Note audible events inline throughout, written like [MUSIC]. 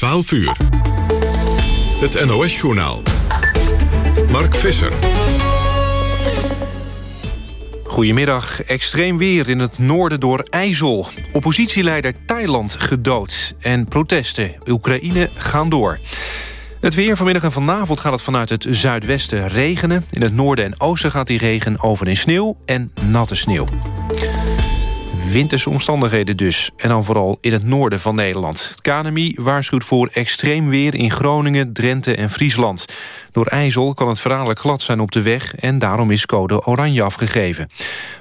12 uur. Het NOS-journaal. Mark Visser. Goedemiddag. Extreem weer in het noorden door IJssel. Oppositieleider Thailand gedood. En protesten. Oekraïne gaan door. Het weer vanmiddag en vanavond gaat het vanuit het zuidwesten regenen. In het noorden en oosten gaat die regen over in sneeuw en natte sneeuw. Winterse omstandigheden dus. En dan vooral in het noorden van Nederland. Het KNMI waarschuwt voor extreem weer in Groningen, Drenthe en Friesland. Door ijzel kan het verhaallijk glad zijn op de weg... en daarom is code oranje afgegeven.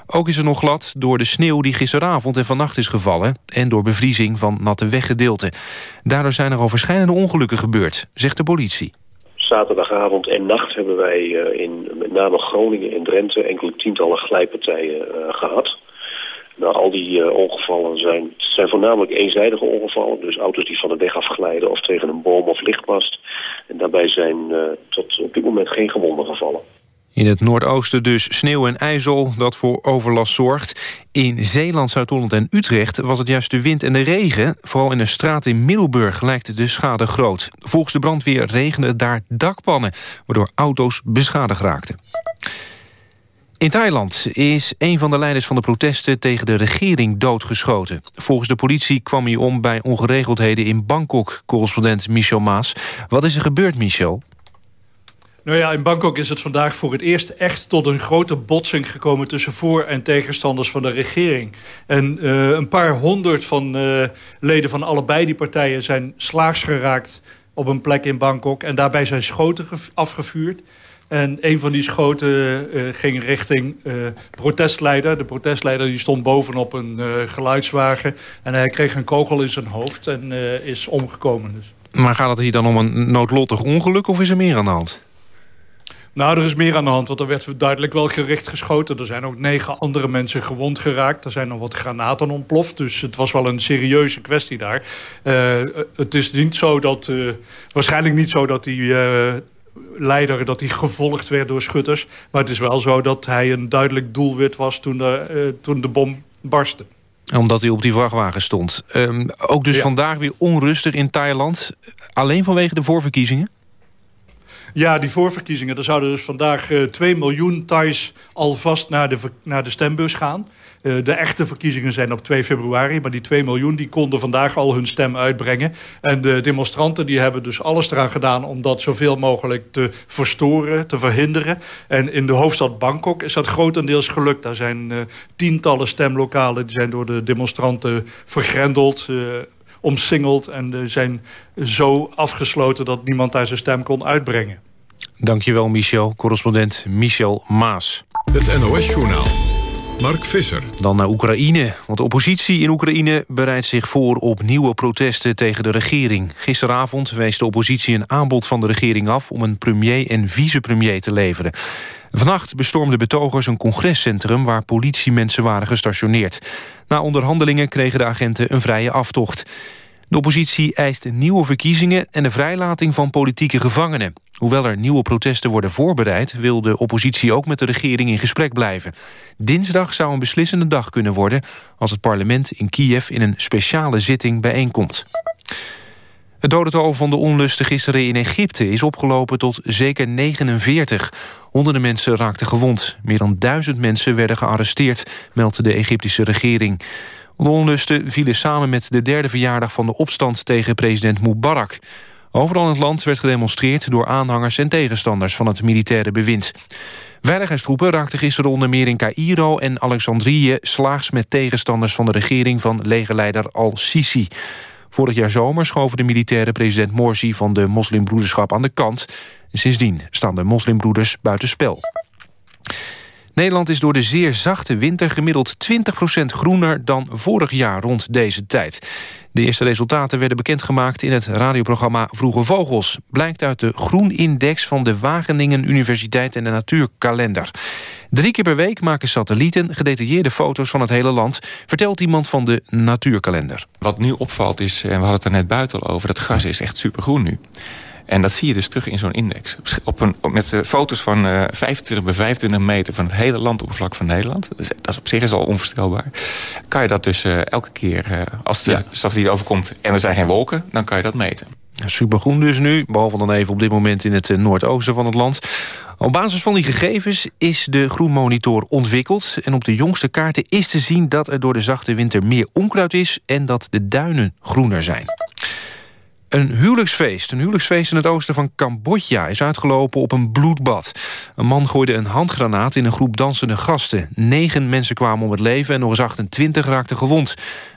Ook is er nog glad door de sneeuw die gisteravond en vannacht is gevallen... en door bevriezing van natte weggedeelten. Daardoor zijn er al verschillende ongelukken gebeurd, zegt de politie. Zaterdagavond en nacht hebben wij eh, in met name Groningen en Drenthe... enkele tientallen glijpartijen uh, gehad... Nou, al die uh, ongevallen zijn, zijn voornamelijk eenzijdige ongevallen. Dus auto's die van de weg afglijden of tegen een boom of lichtmast. En daarbij zijn uh, tot op dit moment geen gewonden gevallen. In het noordoosten dus sneeuw en ijzel dat voor overlast zorgt. In Zeeland, Zuid-Holland en Utrecht was het juist de wind en de regen. Vooral in een straat in Middelburg lijkt de schade groot. Volgens de brandweer regende daar dakpannen... waardoor auto's beschadigd raakten. In Thailand is een van de leiders van de protesten tegen de regering doodgeschoten. Volgens de politie kwam hij om bij ongeregeldheden in Bangkok, correspondent Michel Maas. Wat is er gebeurd, Michel? Nou ja, in Bangkok is het vandaag voor het eerst echt tot een grote botsing gekomen... tussen voor- en tegenstanders van de regering. En uh, een paar honderd van uh, leden van allebei die partijen zijn slaags geraakt op een plek in Bangkok. En daarbij zijn schoten afgevuurd. En een van die schoten uh, ging richting uh, protestleider. De protestleider die stond bovenop een uh, geluidswagen. En hij kreeg een kogel in zijn hoofd en is omgekomen. Dus. Maar gaat het hier dan om een noodlottig ongeluk of is er meer aan de hand? Nou, er is meer aan de hand, want er werd duidelijk wel gericht geschoten. Er zijn ook negen andere mensen gewond geraakt. Er zijn nog wat granaten ontploft, dus het was wel een serieuze kwestie daar. het is niet zo dat, waarschijnlijk niet zo dat die leider dat hij gevolgd werd door schutters. Maar het is wel zo dat hij een duidelijk doelwit was toen de, uh, toen de bom barstte. Omdat hij op die vrachtwagen stond. Um, ook dus ja. vandaag weer onrustig in Thailand. Alleen vanwege de voorverkiezingen? Ja, die voorverkiezingen. Er zouden dus vandaag uh, 2 miljoen Thais alvast naar de, naar de stembus gaan. Uh, de echte verkiezingen zijn op 2 februari. Maar die 2 miljoen die konden vandaag al hun stem uitbrengen. En de demonstranten die hebben dus alles eraan gedaan... om dat zoveel mogelijk te verstoren, te verhinderen. En in de hoofdstad Bangkok is dat grotendeels gelukt. Daar zijn uh, tientallen stemlokalen die zijn door de demonstranten vergrendeld... Uh, omsingeld en zijn zo afgesloten... dat niemand daar zijn stem kon uitbrengen. Dankjewel, Michel. Correspondent Michel Maas. Het NOS-journaal. Mark Visser. Dan naar Oekraïne. Want de oppositie in Oekraïne bereidt zich voor op nieuwe protesten tegen de regering. Gisteravond wees de oppositie een aanbod van de regering af... om een premier en vicepremier te leveren. Vannacht bestormden betogers een congrescentrum... waar politiemensen waren gestationeerd. Na onderhandelingen kregen de agenten een vrije aftocht. De oppositie eist nieuwe verkiezingen en de vrijlating van politieke gevangenen. Hoewel er nieuwe protesten worden voorbereid... wil de oppositie ook met de regering in gesprek blijven. Dinsdag zou een beslissende dag kunnen worden... als het parlement in Kiev in een speciale zitting bijeenkomt. Het dodental van de onlusten gisteren in Egypte is opgelopen tot zeker 49. Honderden mensen raakten gewond. Meer dan duizend mensen werden gearresteerd, meldt de Egyptische regering. De onlusten vielen samen met de derde verjaardag van de opstand tegen president Mubarak. Overal in het land werd gedemonstreerd door aanhangers en tegenstanders van het militaire bewind. Veiligheidstroepen raakten gisteren onder meer in Cairo en Alexandrië slaags met tegenstanders van de regering van legerleider al-Sisi. Vorig jaar zomer schoven de militaire president Morsi van de moslimbroederschap aan de kant. Sindsdien staan de moslimbroeders buitenspel. Nederland is door de zeer zachte winter gemiddeld 20% groener dan vorig jaar rond deze tijd. De eerste resultaten werden bekendgemaakt in het radioprogramma Vroege Vogels. Blijkt uit de Groenindex van de Wageningen Universiteit en de Natuurkalender. Drie keer per week maken satellieten gedetailleerde foto's van het hele land... vertelt iemand van de Natuurkalender. Wat nu opvalt is, en we hadden het er net buiten al over... het gras is echt supergroen nu. En dat zie je dus terug in zo'n index. Op een, op, met uh, foto's van uh, 25 bij 25 meter van het hele landoppervlak van Nederland. Dus, dat is op zich is al onvoorstelbaar. Kan je dat dus uh, elke keer, als de ja. satelliet overkomt en er zijn geen wolken, dan kan je dat meten. Supergroen dus nu, behalve dan even op dit moment in het noordoosten van het land. Op basis van die gegevens is de groenmonitor ontwikkeld... en op de jongste kaarten is te zien dat er door de zachte winter meer onkruid is... en dat de duinen groener zijn. Een huwelijksfeest. Een huwelijksfeest in het oosten van Cambodja is uitgelopen op een bloedbad. Een man gooide een handgranaat in een groep dansende gasten. Negen mensen kwamen om het leven en nog eens 28 raakten gewond.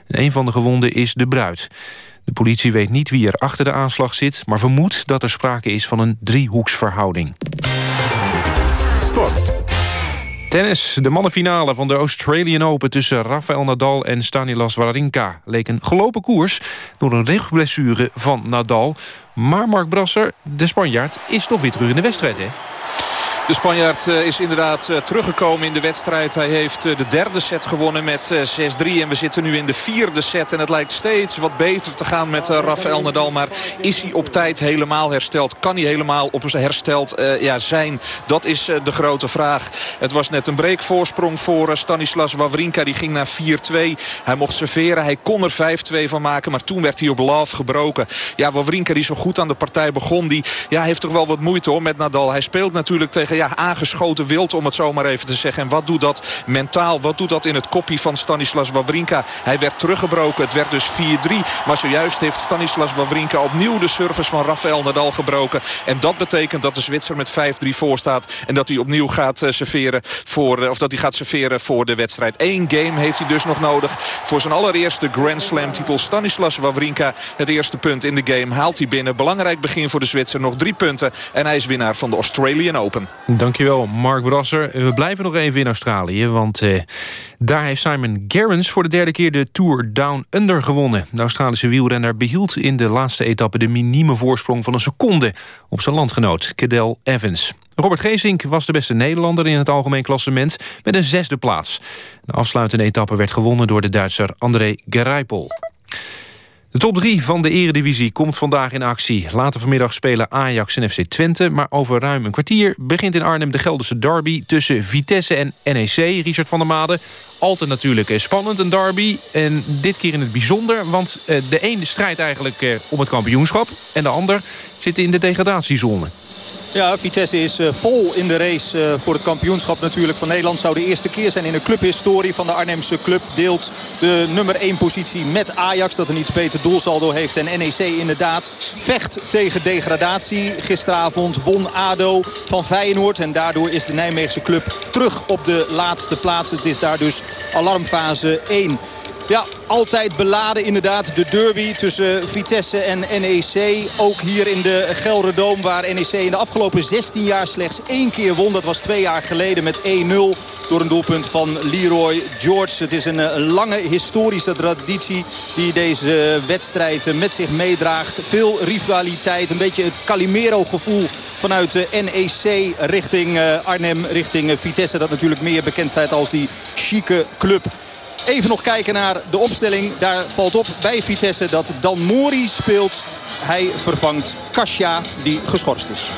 een van de gewonden is de bruid. De politie weet niet wie er achter de aanslag zit... maar vermoedt dat er sprake is van een driehoeksverhouding. Sport. Tennis. De mannenfinale van de Australian Open tussen Rafael Nadal en Stanislas Wawrinka leek een gelopen koers door een rugblessure van Nadal. Maar Mark Brasser, de Spanjaard, is toch weer terug in de wedstrijd, hè? De Spanjaard eh, is inderdaad eh, teruggekomen in de wedstrijd. Hij heeft eh, de derde set gewonnen met 6-3. En we zitten nu in de vierde set. En het lijkt steeds wat beter te gaan met Rafael Nadal. Maar is hij op tijd helemaal hersteld? Kan hij helemaal op hersteld ja, zijn? Dat is de grote vraag. Het was net een breekvoorsprong voor Stanislas Wawrinka. Die ging naar 4-2. Hij mocht serveren. Hij kon er 5-2 van maken. Maar toen werd hij op love gebroken. Ja, Wawrinka die zo goed aan de partij begon. Die ja, heeft toch wel wat moeite hoor, met Nadal. Hij speelt natuurlijk tegen ja, aangeschoten wild, om het zo maar even te zeggen. En wat doet dat mentaal? Wat doet dat in het kopje van Stanislas Wawrinka? Hij werd teruggebroken. Het werd dus 4-3. Maar zojuist heeft Stanislas Wawrinka opnieuw de service van Rafael Nadal gebroken. En dat betekent dat de Zwitser met 5-3 voor staat. En dat hij opnieuw gaat eh, serveren voor, eh, of dat hij gaat serveren voor de wedstrijd. Eén game heeft hij dus nog nodig voor zijn allereerste Grand Slam titel. Stanislas Wawrinka, het eerste punt in de game, haalt hij binnen. Belangrijk begin voor de Zwitser. Nog drie punten. En hij is winnaar van de Australian Open. Dankjewel, Mark Brasser. We blijven nog even in Australië, want eh, daar heeft Simon Gerrans... voor de derde keer de Tour Down Under gewonnen. De Australische wielrenner behield in de laatste etappe... de minieme voorsprong van een seconde op zijn landgenoot, Cadel Evans. Robert Geesink was de beste Nederlander in het algemeen klassement... met een zesde plaats. De afsluitende etappe werd gewonnen door de Duitser André Gerijpel. De top 3 van de eredivisie komt vandaag in actie. Later vanmiddag spelen Ajax en FC Twente... maar over ruim een kwartier begint in Arnhem de Gelderse derby... tussen Vitesse en NEC, Richard van der Made. Altijd natuurlijk eh, spannend, een derby. En dit keer in het bijzonder, want eh, de ene strijdt eigenlijk eh, om het kampioenschap... en de ander zit in de degradatiezone. Ja, Vitesse is uh, vol in de race uh, voor het kampioenschap natuurlijk van Nederland. Zou de eerste keer zijn in een clubhistorie van de Arnhemse club. Deelt de nummer 1 positie met Ajax dat een iets beter doelsaldo heeft. En NEC inderdaad vecht tegen degradatie. Gisteravond won ADO van Feyenoord. En daardoor is de Nijmeegse club terug op de laatste plaats. Het is daar dus alarmfase 1. Ja, altijd beladen inderdaad. De derby tussen Vitesse en NEC. Ook hier in de Gelderdoom waar NEC in de afgelopen 16 jaar slechts één keer won. Dat was twee jaar geleden met 1-0 door een doelpunt van Leroy George. Het is een, een, lange historische traditie die deze wedstrijd met zich meedraagt. Veel rivaliteit, een beetje het Calimero-gevoel vanuit de NEC richting eh, Arnhem, richting Vitesse. Dat natuurlijk meer bekend staat als die chique club. Even nog kijken naar de opstelling. Daar valt op bij Vitesse dat Dan Mori speelt. Hij vervangt Kasia die geschorst is.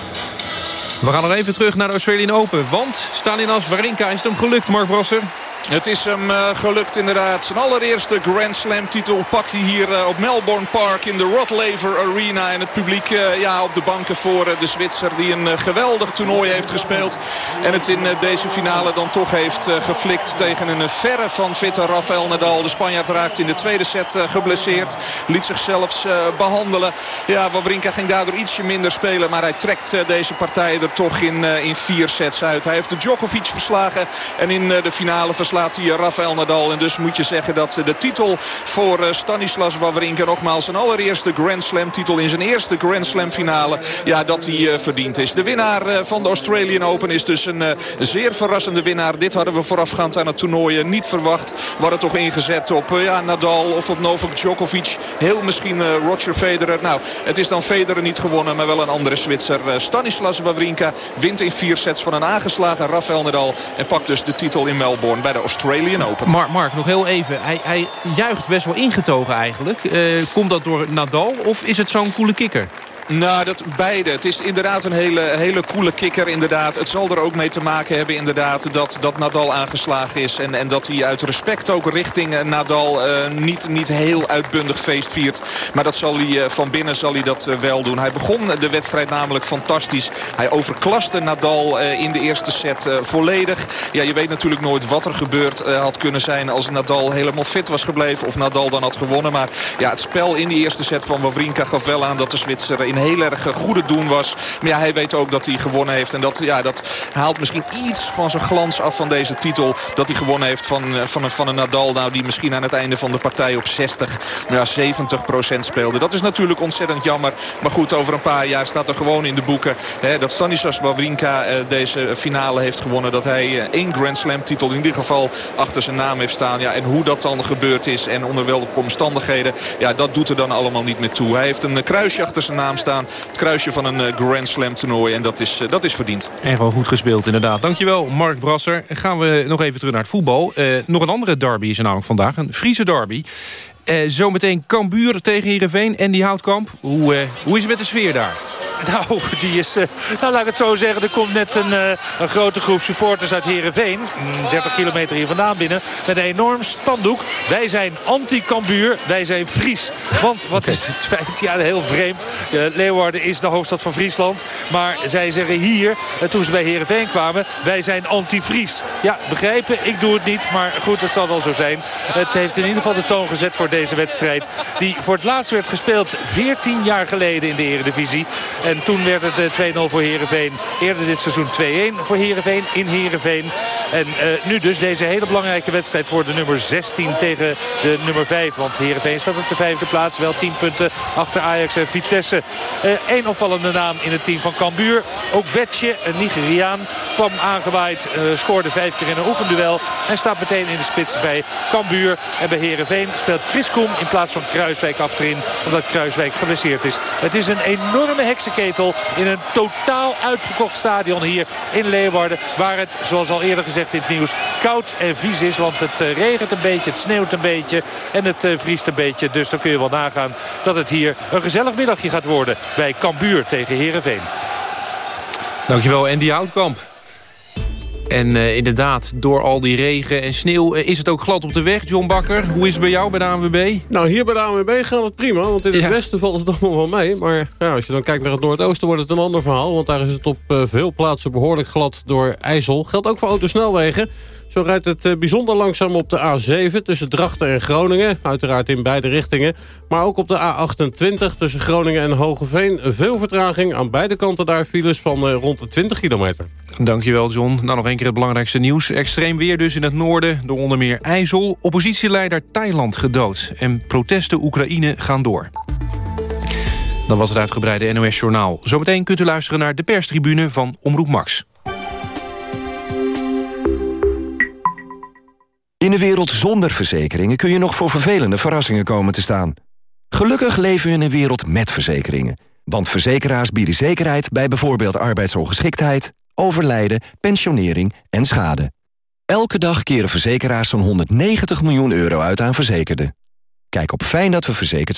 We gaan nog even terug naar de Australian Open. Want Staninas Warinka is het hem gelukt, Mark Brosser. Het is hem uh, gelukt inderdaad. Zijn allereerste Grand Slam titel pakt hij hier uh, op Melbourne Park in de Rod Laver Arena. En het publiek uh, ja, op de banken voor de Zwitser die een geweldig toernooi heeft gespeeld. En het in deze finale dan toch heeft geflikt tegen een verre van fitte Rafael Nadal. De Spanjaard raakt in de tweede set geblesseerd. Liet zichzelf behandelen. Ja, Wawrinka ging daardoor ietsje minder spelen. Maar hij trekt deze partij er toch in, in vier sets uit. Hij heeft de Djokovic verslagen en in de finale verslagen slaat hij Rafael Nadal. En dus moet je zeggen dat de titel voor eh, Stanislas Wawrinka... nogmaals zijn allereerste Grand Slam titel in zijn eerste Grand Slam finale... ja, dat hij uh, verdiend is. De winnaar uh, van de Australian Open is dus een zeer verrassende winnaar. Dit hadden we voorafgaand aan het toernooi niet verwacht. We hadden toch ingezet op ja, Nadal of op Novak Djokovic. Heel misschien Roger Federer. Nou, het is dan Federer niet gewonnen, maar wel een andere Zwitser. Stanislas Wawrinka wint in vier sets van een aangeslagen Rafael Nadal... en pakt dus de titel in Melbourne bij de Australian Open. Mark, Mark nog heel even. Hij, hij juicht best wel ingetogen eigenlijk. Uh, komt dat door Nadal of is het zo'n coole kikker? Nou, dat beide. Het is inderdaad een hele, hele coole kikker. Inderdaad. Het zal er ook mee te maken hebben inderdaad, dat, dat Nadal aangeslagen is. En, en dat hij uit respect ook richting eh, Nadal uh, niet, niet heel uitbundig feest viert. Maar dat zal hij, uh, van binnen zal hij dat wel doen. Hij begon de wedstrijd namelijk fantastisch. Hij overklaste Nadal in de eerste set volledig. Ja, je weet natuurlijk nooit wat er gebeurd had kunnen zijn als Nadal helemaal fit was gebleven. Of Nadal dan had gewonnen. Maar ja, het spel in die eerste set van Wawrinka gaf wel aan dat de Zwitser in heel erg goede doen was. Maar ja, hij weet ook dat hij gewonnen heeft. En dat, ja, dat haalt misschien iets van zijn glans af van deze titel. Dat hij gewonnen heeft van, van, een, van een Nadal. Nou, die misschien aan het einde van de partij op 60, ja, 70 procent speelde. Dat is natuurlijk ontzettend jammer. Maar goed, over een paar jaar staat er gewoon in de boeken... Hè, dat Stanislas Wawrinka eh, deze finale heeft gewonnen. Dat hij eh, één Grand Slam titel in ieder geval achter zijn naam heeft staan. Ja, en hoe dat dan gebeurd is en onder welke omstandigheden... ja, dat doet er dan allemaal niet meer toe. Hij heeft een kruisje achter zijn naam staan. Het kruisje van een eh, Grand Slam toernooi. En dat is, dat is verdiend. Echt wel goed gespeeld inderdaad. Dankjewel Mark Brasser. Gaan we nog even terug naar het voetbal. Uh, nog een andere derby is er namelijk vandaag. Een Friese derby. Uh, zometeen Cambuur tegen Heerenveen en die Houtkamp. Hoe, uh, hoe is het met de sfeer daar? Nou, [LAUGHS] die is, uh, nou, laat ik het zo zeggen. Er komt net een, een grote groep supporters uit Heerenveen. 30 mm, kilometer hier vandaan binnen. Met een enorm spandoek. Wij zijn anti-Kambuur. Wij zijn Fries. Want wat is het feit? Ja, heel vreemd. Leeuwarden is de hoofdstad van Friesland. Maar zij zeggen hier, toen ze bij Heerenveen kwamen... wij zijn anti-Fries. Ja, begrijpen? Ik doe het niet. Maar goed, het zal wel zo zijn. Het heeft in ieder geval de toon gezet voor deze wedstrijd. Die voor het laatst werd gespeeld 14 jaar geleden in de Eredivisie. En toen werd het 2-0 eh, voor Heerenveen. Eerder dit seizoen 2-1 voor Heerenveen in Heerenveen. En uh, nu dus deze hele belangrijke wedstrijd voor de nummer 16 tegen de nummer 5. Want Heerenveen staat op de vijfde plaats. Wel 10 punten achter Ajax en Vitesse. Eén uh, opvallende naam in het team van Cambuur. Ook Betje, een Nigeriaan, kwam aangewaaid. Scoorde vijf keer in een oefenduel. En staat meteen in de spits bij Cambuur. En bij Heerenveen speelt Chris In plaats van Kruiswijk achterin. Omdat Kruiswijk geblesseerd is. Het is een enorme heksen ketel in een totaal uitverkocht stadion hier in Leeuwarden. Waar het, zoals al eerder gezegd in het nieuws, koud en vies is. Want het eh, regent een beetje, het sneeuwt een beetje en het uh, vriest een beetje. Dus dan kun je wel nagaan dat het hier een gezellig middagje gaat worden bij Cambuur tegen Heerenveen. Dankjewel Andy Houtkamp. En uh, inderdaad, door al die regen en sneeuw uh, is het ook glad op de weg. John Bakker, hoe is het bij jou bij de ANWB? Nou, hier bij de ANWB gaat het prima, want in het ja. westen valt het [LAUGHS] allemaal wel mee. Maar ja, als je dan kijkt naar het noordoosten wordt het een ander verhaal. Want daar is het op uh, veel plaatsen behoorlijk glad door IJssel. Geldt ook voor autosnelwegen. Zo rijdt het bijzonder langzaam op de A7 tussen Drachten en Groningen. Uiteraard in beide richtingen. Maar ook op de A28 tussen Groningen en Hogeveen. Veel vertraging. Aan beide kanten daar files van rond de 20 kilometer. Dankjewel John. Nou nog een keer het belangrijkste nieuws. Extreem weer dus in het noorden, door onder meer IJssel. Oppositieleider Thailand gedood. En protesten Oekraïne gaan door. Dan was het uitgebreide NOS Journaal. Zometeen kunt u luisteren naar de perstribune van Omroep Max. In een wereld zonder verzekeringen kun je nog voor vervelende verrassingen komen te staan. Gelukkig leven we in een wereld met verzekeringen. Want verzekeraars bieden zekerheid bij bijvoorbeeld arbeidsongeschiktheid overlijden, pensionering en schade. Elke dag keren verzekeraars zo'n 190 miljoen euro uit aan verzekerden. Kijk op fijndatweverzekerd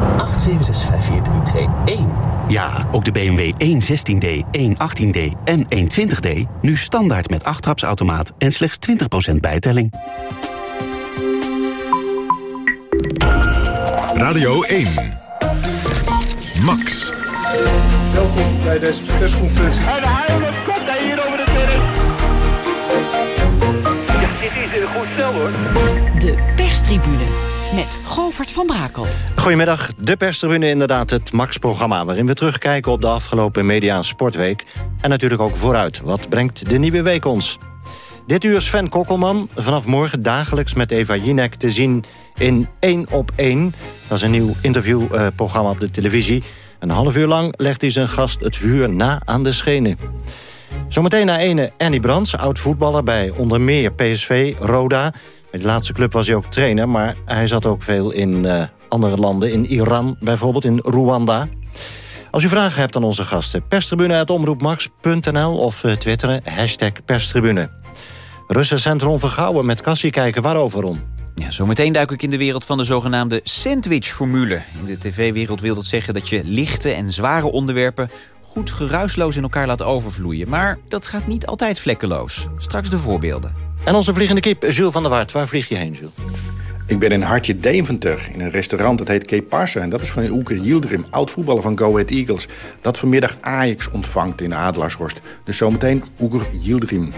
8765432. Ja, ook de BMW 116D, 118D en 120D nu standaard met 8 trapsautomaat en slechts 20% bijtelling. Radio 1. Max. Welkom bij deze persconferentie. En de Heiland komt hij hier over de terrein. Ja, dit is een goed stel hoor. De perstribune met Govert van Brakel. Goedemiddag, de perstribune inderdaad het Max-programma... waarin we terugkijken op de afgelopen Media Sportweek... en natuurlijk ook vooruit. Wat brengt de nieuwe week ons? Dit uur Sven Kokkelman, vanaf morgen dagelijks met Eva Jinek te zien in 1 op 1. Dat is een nieuw interviewprogramma op de televisie. Een half uur lang legt hij zijn gast het vuur na aan de schenen. Zometeen naar ene Annie Brands, oud-voetballer bij onder meer PSV, Roda. De laatste club was hij ook trainer, maar hij zat ook veel in uh, andere landen. In Iran bijvoorbeeld, in Rwanda. Als u vragen hebt aan onze gasten, perstribune.omroepmax.nl of uh, twitteren, hashtag perstribune. Russencentrum Vergouwen met Cassie kijken waarover om. Ja, zometeen duik ik in de wereld van de zogenaamde sandwich-formule. In de tv-wereld wil dat zeggen dat je lichte en zware onderwerpen... goed geruisloos in elkaar laat overvloeien. Maar dat gaat niet altijd vlekkeloos. Straks de voorbeelden. En onze vliegende kip, Jules van der Waard. Waar vlieg je heen, Jules? Ik ben in Hartje Deventer, in een restaurant, dat heet Keparsa. En dat is van Oeke Yildirim, oud-voetballer van Go Ahead Eagles. Dat vanmiddag Ajax ontvangt in Adelaarshorst. Dus zometeen Oeker Yildirim.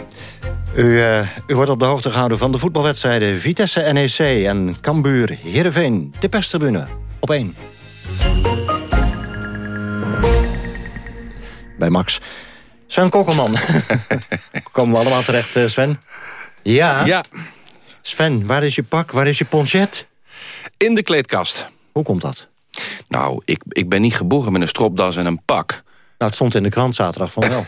U, uh, u wordt op de hoogte gehouden van de voetbalwedstrijden Vitesse NEC en Cambuur Heerenveen. De perstribune op één. Bij Max. Sven Kokkelman. [LAUGHS] Komen we allemaal terecht, uh, Sven? Ja. Ja. Sven, waar is je pak? Waar is je ponchet? In de kleedkast. Hoe komt dat? Nou, ik, ik ben niet geboren met een stropdas en een pak. Nou, het stond in de krant zaterdag van wel.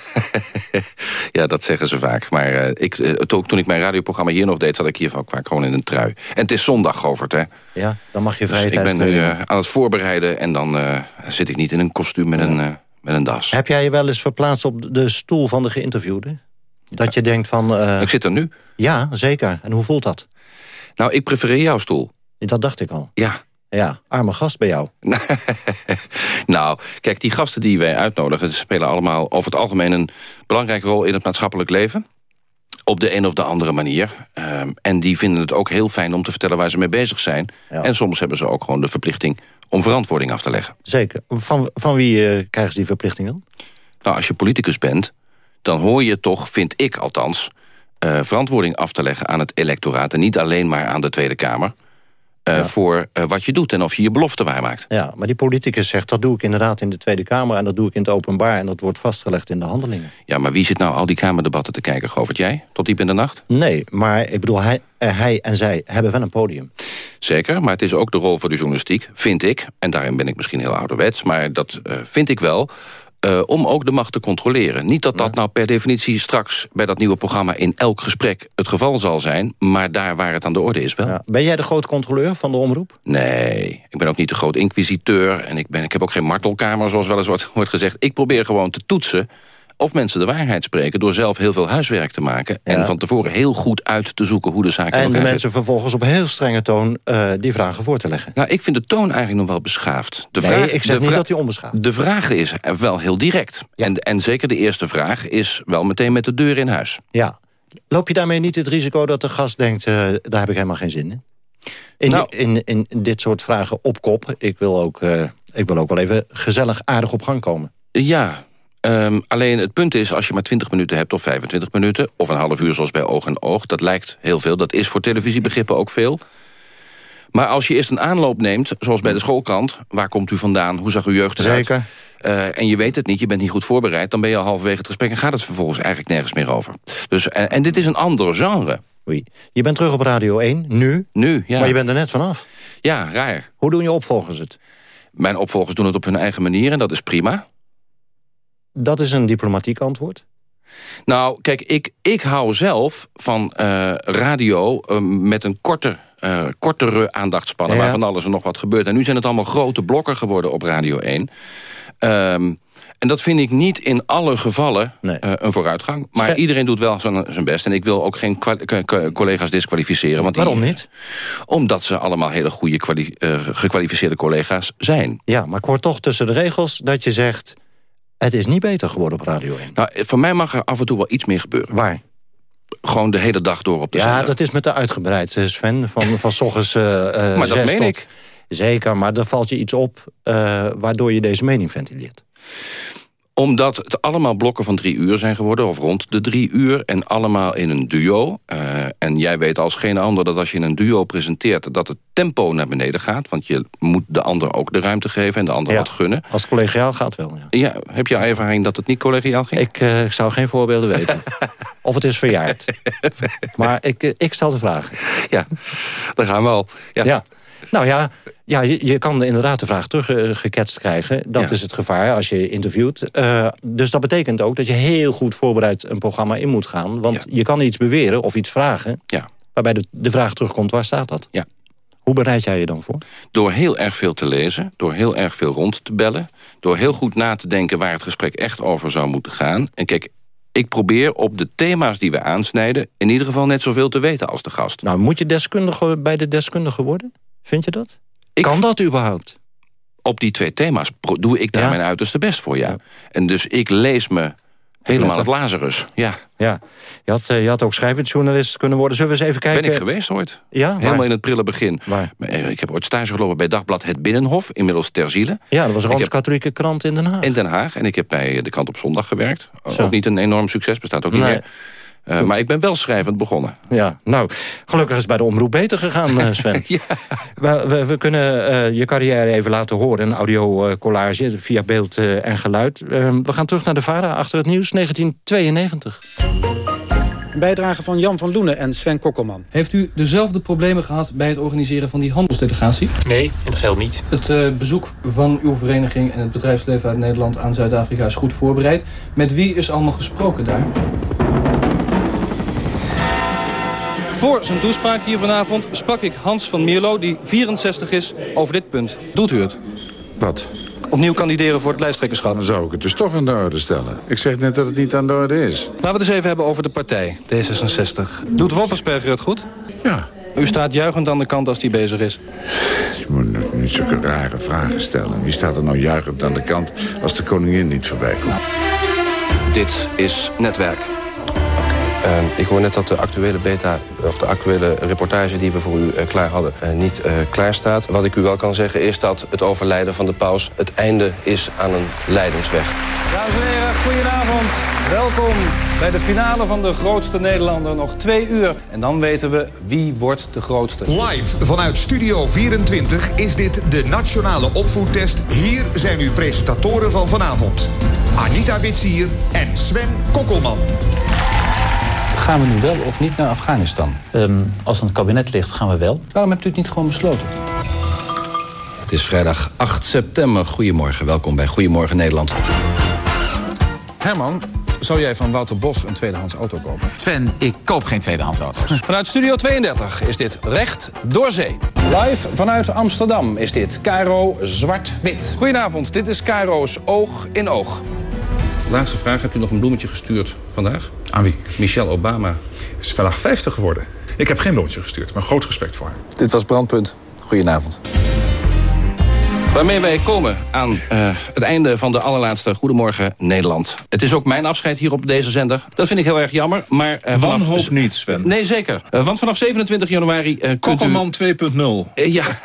[LAUGHS] ja, dat zeggen ze vaak. Maar uh, ik, uh, toen, toen ik mijn radioprogramma hier nog deed... zat ik hier vaak gewoon in een trui. En het is zondag, Govert, hè? Ja, dan mag je vrije dus ik ben nu uh, aan het voorbereiden... en dan zit ik niet in een kostuum met, ja. een, met een das. Heb jij je wel eens verplaatst op de stoel van de geïnterviewde? Dat je denkt van... Ik zit er nu. Ja, zeker. En hoe voelt dat? Nou, ik prefereer jouw stoel. Dat dacht ik al. Ja. Ja, arme gast bij jou. [LAUGHS] nou, kijk, die gasten die wij uitnodigen... spelen allemaal over het algemeen een belangrijke rol... in het maatschappelijk leven. Op de een of de andere manier. Um, en die vinden het ook heel fijn om te vertellen waar ze mee bezig zijn. Ja. En soms hebben ze ook gewoon de verplichting om verantwoording af te leggen. Zeker. Van, van wie uh, krijgen ze die verplichting dan? Nou, als je politicus bent, dan hoor je toch, vind ik althans... Uh, verantwoording af te leggen aan het electoraat... en niet alleen maar aan de Tweede Kamer... Uh, ja. voor uh, wat je doet en of je je belofte waarmaakt. Ja, maar die politicus zegt, dat doe ik inderdaad in de Tweede Kamer... en dat doe ik in het openbaar en dat wordt vastgelegd in de handelingen. Ja, maar wie zit nou al die Kamerdebatten te kijken, Govert? Jij? Tot diep in de nacht? Nee, maar ik bedoel, hij, hij en zij hebben wel een podium. Zeker, maar het is ook de rol voor de journalistiek, vind ik... en daarin ben ik misschien heel ouderwets, maar dat vind ik wel... Uh, om ook de macht te controleren. Niet dat dat nou per definitie straks bij dat nieuwe programma... in elk gesprek het geval zal zijn, maar daar waar het aan de orde is wel. Ja. Ben jij de groot controleur van de omroep? Nee, ik ben ook niet de groot inquisiteur... en ik, ben, ik heb ook geen martelkamer, zoals wel eens wordt, [LAUGHS] wordt gezegd. Ik probeer gewoon te toetsen of mensen de waarheid spreken... door zelf heel veel huiswerk te maken... Ja. en van tevoren heel goed uit te zoeken hoe de zaak En de mensen vervolgens op heel strenge toon uh, die vragen voor te leggen. Nou, ik vind de toon eigenlijk nog wel beschaafd. De nee, vraag, ik zeg niet dat hij onbeschaafd De vraag is wel heel direct. Ja. En, en zeker de eerste vraag is wel meteen met de deur in huis. Ja. Loop je daarmee niet het risico dat de gast denkt... Uh, daar heb ik helemaal geen zin in? In, nou, in, in, in, dit soort vragen op kop. Ik wil, ook, uh, ik wil ook wel even gezellig aardig op gang komen. Ja, Um, alleen het punt is, als je maar 20 minuten hebt of 25 minuten... of een half uur zoals bij Oog en Oog, dat lijkt heel veel. Dat is voor televisiebegrippen ook veel. Maar als je eerst een aanloop neemt, zoals bij de schoolkrant... waar komt u vandaan, hoe zag uw jeugd eruit? Zeker. Uh, en je weet het niet, je bent niet goed voorbereid... dan ben je al halverwege het gesprek en gaat het vervolgens eigenlijk nergens meer over. Dus, en, en dit is een ander genre. Oei. Je bent terug op Radio 1, nu? Nu, ja. Maar je bent er net vanaf. Ja, raar. Hoe doen je opvolgers het? Mijn opvolgers doen het op hun eigen manier en dat is prima. Dat is een diplomatiek antwoord? Nou, kijk, ik, ik hou zelf van uh, radio uh, met een korte, uh, kortere aandachtspannen... Ja. waar van alles en nog wat gebeurt. En nu zijn het allemaal grote blokken geworden op Radio 1. Um, En dat vind ik niet in alle gevallen een vooruitgang. Maar iedereen doet wel zijn, zijn best. En ik wil ook geen collega's disqualificeren. Want Waarom niet? Omdat ze allemaal hele goede gekwalificeerde collega's zijn. Ja, maar ik hoor toch tussen de regels dat je zegt... het is niet beter geworden op Radio 1. Nou, voor mij mag er af en toe wel iets meer gebeuren. Waar? Gewoon de hele dag door op de Ja, dat is met de uitgebreid, Sven. Van, van s ochtends uh, Maar dat meen tot... ik. Zeker, maar er valt je iets op waardoor je deze mening ventileert omdat het allemaal blokken van drie uur zijn geworden... of rond de drie uur, en allemaal in een duo. Uh, en jij weet als geen ander dat als je een duo presenteert... dat het tempo naar beneden gaat. Want je moet de ander ook de ruimte geven en de ander ja, wat gunnen. Als het collegiaal gaat wel, ja. ja heb je ervaring dat het niet collegiaal ging? Ik uh, zou geen voorbeelden weten. [LAUGHS] of het is verjaard. maar ik, uh, ik stel de vraag. Ja, daar gaan we al. ja. ja. Nou ja, ja je, je kan inderdaad de vraag teruggeketst krijgen. Dat ja. is het gevaar als je interviewt. Uh, dus dat betekent ook dat je heel goed voorbereid een programma in moet gaan. Want ja. je kan iets beweren of iets vragen... Ja. waarbij de, de vraag terugkomt, waar staat dat? Ja. Hoe bereid jij je dan voor? Door heel erg veel te lezen, door heel erg veel rond te bellen... door heel goed na te denken waar het gesprek echt over zou moeten gaan. En kijk, ik probeer op de thema's die we aansnijden... in ieder geval net zoveel te weten als de gast. Nou, moet je deskundige bij de deskundige worden? Vind je dat? Ik kan dat überhaupt? Op die twee thema's doe ik daar ja. mijn uiterste best voor, ja. ja. En dus ik lees me helemaal het Lazarus. Ja. ja. Je, had, je had ook schrijvend kunnen worden. Zullen we eens even kijken? Ben ik geweest ooit. Ja? Helemaal Waar? in het prille begin. Waar? Ik heb ooit stage gelopen bij Dagblad Het Binnenhof. Inmiddels ter ziele. Ja, dat was een Rooms-Katholieke krant in Den Haag. In Den Haag. En ik heb bij de krant op zondag gewerkt. Zo. Ook niet een enorm succes, bestaat ook niet nee. meer. Uh, maar ik ben wel schrijvend begonnen. Ja, nou, gelukkig is het bij de omroep beter gegaan, uh, Sven. [LAUGHS] ja. we, we, we, kunnen uh, je carrière even laten horen. Een audio-collage via beeld en geluid. Ehm, we gaan terug naar de VARA achter het nieuws 1992. Een bijdrage van Jan van Loenen en Sven Kokkelman. Heeft u dezelfde problemen gehad bij het organiseren van die handelsdelegatie? Nee, in het geheel niet. Het uh, bezoek van uw vereniging en het bedrijfsleven uit Nederland aan Zuid-Afrika is goed voorbereid. Met wie is allemaal gesproken daar? Voor zijn toespraak hier vanavond sprak ik Hans van Mierlo, die 64 is, over dit punt. Doet u het? Wat? Opnieuw kandideren voor het lijsttrekkerschap. Dan zou ik het dus toch aan de orde stellen. Ik zeg net dat het niet aan de orde is. Laten we het eens even hebben over de partij, D66. Doet Wolfersperger het goed? Ja. U staat juichend aan de kant als die bezig is. Je moet niet zulke rare vragen stellen. Wie staat er nou juichend aan de kant als de koningin niet voorbij komt? Dit is Netwerk. Uh, ik hoor net dat de actuele beta, of de actuele reportage die we voor u uh, klaar hadden, uh, niet klaar staat. Wat ik u wel kan zeggen is dat het overlijden van de paus het einde is aan een leidingsweg. Dames en heren, goedenavond. Welkom bij de finale van de grootste Nederlander. Nog twee uur en dan weten we wie wordt de grootste. Live vanuit Studio 24 is dit de nationale opvoedtest. Hier zijn uw presentatoren van vanavond. Anita Witsier en Sven Kokkelman. Gaan we nu wel of niet naar Afghanistan? Um, als het aan het kabinet ligt, gaan we wel. Waarom hebt u het niet gewoon besloten? Het is vrijdag 8 september. Goedemorgen, welkom bij Goedemorgen Nederland. Herman, zou jij van Wouter Bos een tweedehands auto kopen? Sven, ik koop geen tweedehands auto's. [LAUGHS] Vanuit Studio 32 is dit Recht door Zee. Live vanuit Amsterdam is dit Caro Zwart-Wit. Goedenavond, dit is Caro's Oog in Oog. Laatste vraag. Hebt u nog een bloemetje gestuurd vandaag? Aan wie? Michelle Obama. Is vandaag 50 geworden. Ik heb geen bloemetje gestuurd, maar groot respect voor haar. Dit was Brandpunt. Goedenavond. Waarmee wij komen aan uh, het einde van de allerlaatste Goedemorgen Nederland. Het is ook mijn afscheid hier op deze zender. Dat vind ik heel erg jammer. Maar uh, vanaf hoop niet, Sven. Nee, zeker. Uh, want vanaf 27 januari uh, Kokkelman u... 2.0. ja. [LAUGHS]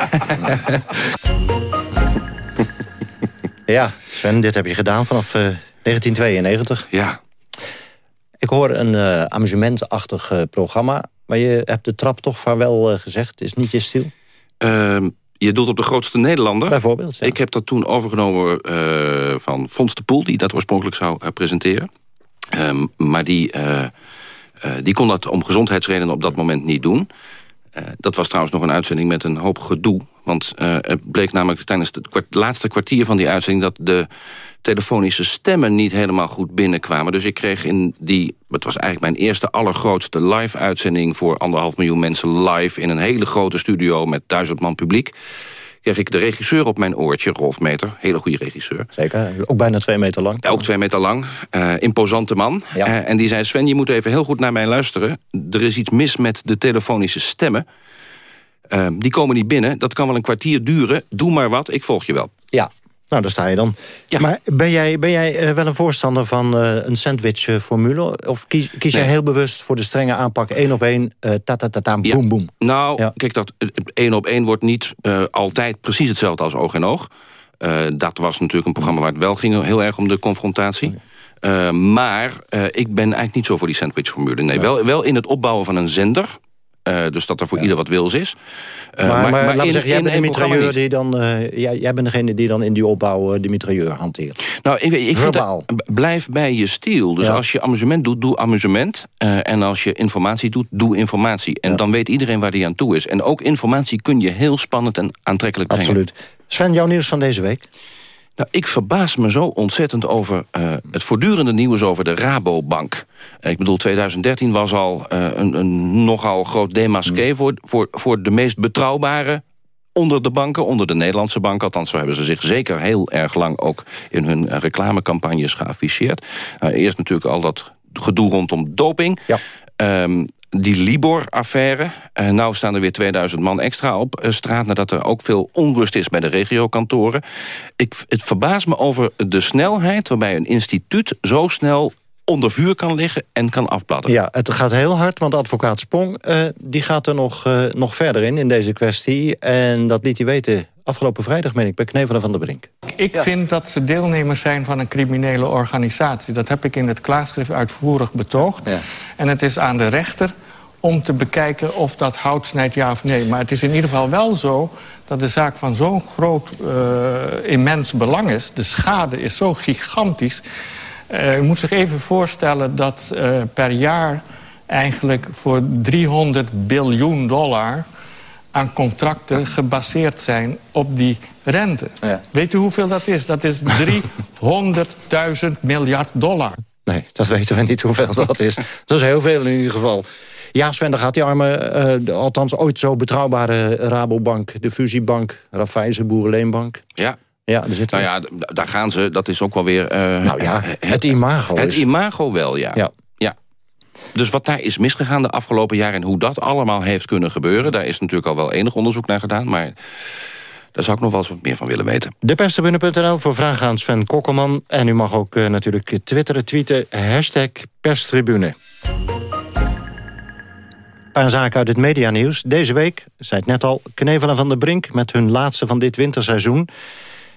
ja, Sven, dit heb je gedaan vanaf 1992. Ja. Ik hoor een uh, amusementachtig uh, programma. Maar je hebt de trap toch vaarwel uh, gezegd. Is niet je stil? Uh, je doelt op de grootste Nederlander. Bijvoorbeeld, ja. Ik heb dat toen overgenomen van Fons de Poel... die dat oorspronkelijk zou presenteren. Um, maar die, die kon dat om gezondheidsredenen op dat moment niet doen. Dat was trouwens nog een uitzending met een hoop gedoe. Want het bleek namelijk tijdens het laatste kwartier van die uitzending... dat de telefonische stemmen niet helemaal goed binnenkwamen. Dus ik kreeg in die, het was eigenlijk mijn eerste allergrootste live-uitzending... voor anderhalf miljoen mensen live in een hele grote studio met duizend man publiek kreeg ik de regisseur op mijn oortje, Rolf Meter. Hele goede regisseur. Zeker, ook bijna twee meter lang. Ook twee meter lang. Uh, imposante man. Uh, en die zei, Sven, je moet even heel goed naar mij luisteren. Er is iets mis met de telefonische stemmen. Uh, die komen niet binnen. Dat kan wel een kwartier duren. Doe maar wat, ik volg je wel. Ja, nou, daar sta je dan. Ja. Maar ben jij, ben jij uh, wel een voorstander van uh, een sandwich-formule? Of kies, kies nee. jij heel bewust voor de strenge aanpak... één op één, uh, ta ta ta ta ja. boem boem? Nou, ja. kijk, dat één op één wordt niet altijd precies hetzelfde als oog en oog. dat was natuurlijk een programma waar het wel ging heel erg om de confrontatie. Uh, maar uh, ik ben eigenlijk niet zo voor die sandwich-formule. Nee, wel, wel in het opbouwen van een zender. Uh, dus dat er voor ja. ieder wat wils is. maar, maar, maar, maar laten zeggen, jij bent de mitrailleur die dan... jij, jij bent degene die dan in die opbouw de mitrailleur hanteert. Nou, ik, ik vind dat, blijf bij je stiel. Dus ja. als je amusement doet, doe amusement. en als je informatie doet, doe informatie. En dan weet iedereen waar die aan toe is. En ook informatie kun je heel spannend en aantrekkelijk brengen. Absoluut. Sven, jouw nieuws van deze week? Nou, ik verbaas me zo ontzettend over uh, het voortdurende nieuws over de Rabobank. Uh, ik bedoel, 2013 was al uh, een, een, nogal groot demasqué... Mm. Voor, voor, voor de meest betrouwbare onder de banken, onder de Nederlandse bank. Althans, zo hebben ze zich zeker heel erg lang ook in hun reclamecampagnes geafficheerd. eerst natuurlijk al dat gedoe rondom doping. Ja. Um, die Libor-affaire. Uh, nou staan er weer 2000 man extra op uh, straat... nadat er ook veel onrust is bij de regiokantoren. Ik, het verbaast me over de snelheid waarbij een instituut zo snel onder vuur kan liggen en kan afbladderen. Ja, het gaat heel hard, want advocaat Sprong uh, die gaat er nog, uh, nog verder in, in deze kwestie. En dat liet hij weten afgelopen vrijdag, meen ik, bij Knevelen van der Brink. Ik ja. vind dat ze deelnemers zijn van een criminele organisatie. Dat heb ik in het klaarschrift uitvoerig betoogd. Ja. En het is aan de rechter om te bekijken of dat hout snijdt ja of nee. Maar het is in ieder geval wel zo dat de zaak van zo'n groot, uh, immens belang is. De schade is zo gigantisch... Uh, u moet zich even voorstellen dat uh, per jaar eigenlijk voor 300 biljoen dollar aan contracten gebaseerd zijn op die rente. Ja. Weet u hoeveel dat is? Dat is [LAUGHS] 300.000 miljard dollar. Nee, dat weten we niet hoeveel dat is. Dat is heel veel in ieder geval. Ja, Sven, daar gaat die arme, uh, althans ooit zo betrouwbare Rabobank... de fusiebank, Raiffeisen Boerenleenbank. Ja, ja, er zit nou ja, daar gaan ze. Dat is ook wel weer... Uh, nou ja, het, het imago Het is. imago wel, ja. ja. ja. Dus wat daar is misgegaan de afgelopen jaren... en hoe dat allemaal heeft kunnen gebeuren... daar is natuurlijk al wel enig onderzoek naar gedaan... maar daar zou ik nog wel eens wat meer van willen weten. Deperstribune.nl voor vragen aan Sven Kokkelman. En u mag ook uh, natuurlijk twitteren, tweeten, hashtag perstribune. Een paar zaken uit het medianieuws. Deze week, zei het net al, Knevelen van der Brink... met hun laatste van dit winterseizoen.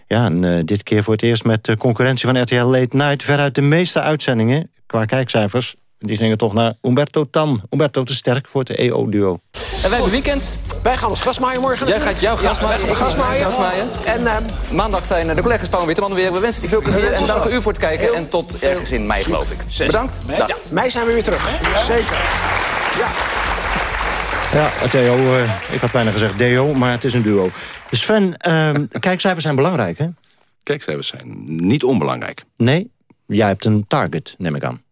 Ja, en uh, dit keer voor het eerst met de concurrentie van RTL Late Night. Veruit de meeste uitzendingen, qua kijkcijfers... die gingen toch naar Umberto Tan. Umberto te sterk voor het EO-duo. En wij hebben weekend. Wij gaan ons gras maaien morgen. Jij gaat jouw gras maaien. Ja, ik gras maaien. Gras maaien. En uh, maandag zijn de collega's Paul Witteman weer. We wensen je veel plezier en dank u voor het kijken. En tot ergens in mei, geloof ik. Bedankt. Ja, mei zijn we weer terug. Zeker. Ja. Ja, het EO, uh, ik had bijna gezegd deo, maar het is een duo. Sven, uh, [LAUGHS] kijkcijfers zijn belangrijk, hè? Kijkcijfers zijn niet onbelangrijk. Nee? Jij hebt een target, neem ik aan.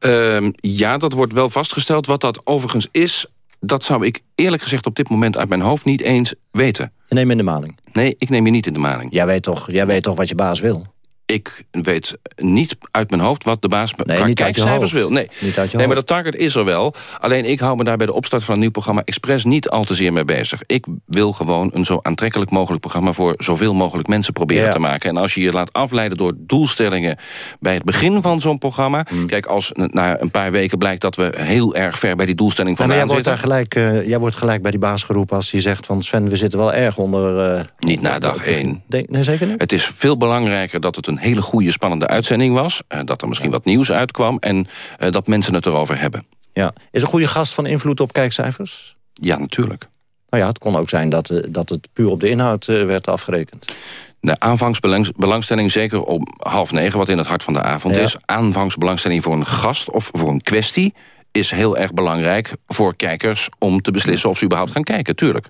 Uh, ja, dat wordt wel vastgesteld. Wat dat overigens is, dat zou ik eerlijk gezegd op dit moment uit mijn hoofd niet eens weten. Je neemt in de maling? Nee, ik neem je niet in de maling. Jij weet toch, jij weet toch wat je baas wil? Ik weet niet uit mijn hoofd wat de baas nee, qua kijkcijfers wil. Nee, niet uit je nee maar dat target is er wel. Alleen ik hou me daar bij de opstart van een nieuw programma... expres niet al te zeer mee bezig. Ik wil gewoon een zo aantrekkelijk mogelijk programma... voor zoveel mogelijk mensen proberen Ja. te maken. En als je je laat afleiden door doelstellingen... bij het begin van zo'n programma... Mm. kijk, als na een paar weken blijkt dat we heel erg ver... bij die doelstelling Ja, maar jij wordt, daar gelijk, uh, jij wordt gelijk bij die baas geroepen als hij zegt van... Sven, we zitten wel erg onder... Uh, Niet na dag één. Nee, zeker niet? Het is veel belangrijker dat het een hele goede, spannende uitzending was. Uh, dat er misschien wat nieuws uitkwam. En uh, dat mensen het erover hebben. Ja. Is een goede gast van invloed op kijkcijfers? Ja, natuurlijk. Nou ja, het kon ook zijn dat, uh, dat het puur op de inhoud werd afgerekend. De aanvangsbelangstelling zeker om half negen, wat in het hart van de avond Ja. is. Aanvangsbelangstelling voor een gast of voor een kwestie is heel erg belangrijk voor kijkers om te beslissen of ze überhaupt gaan kijken, tuurlijk.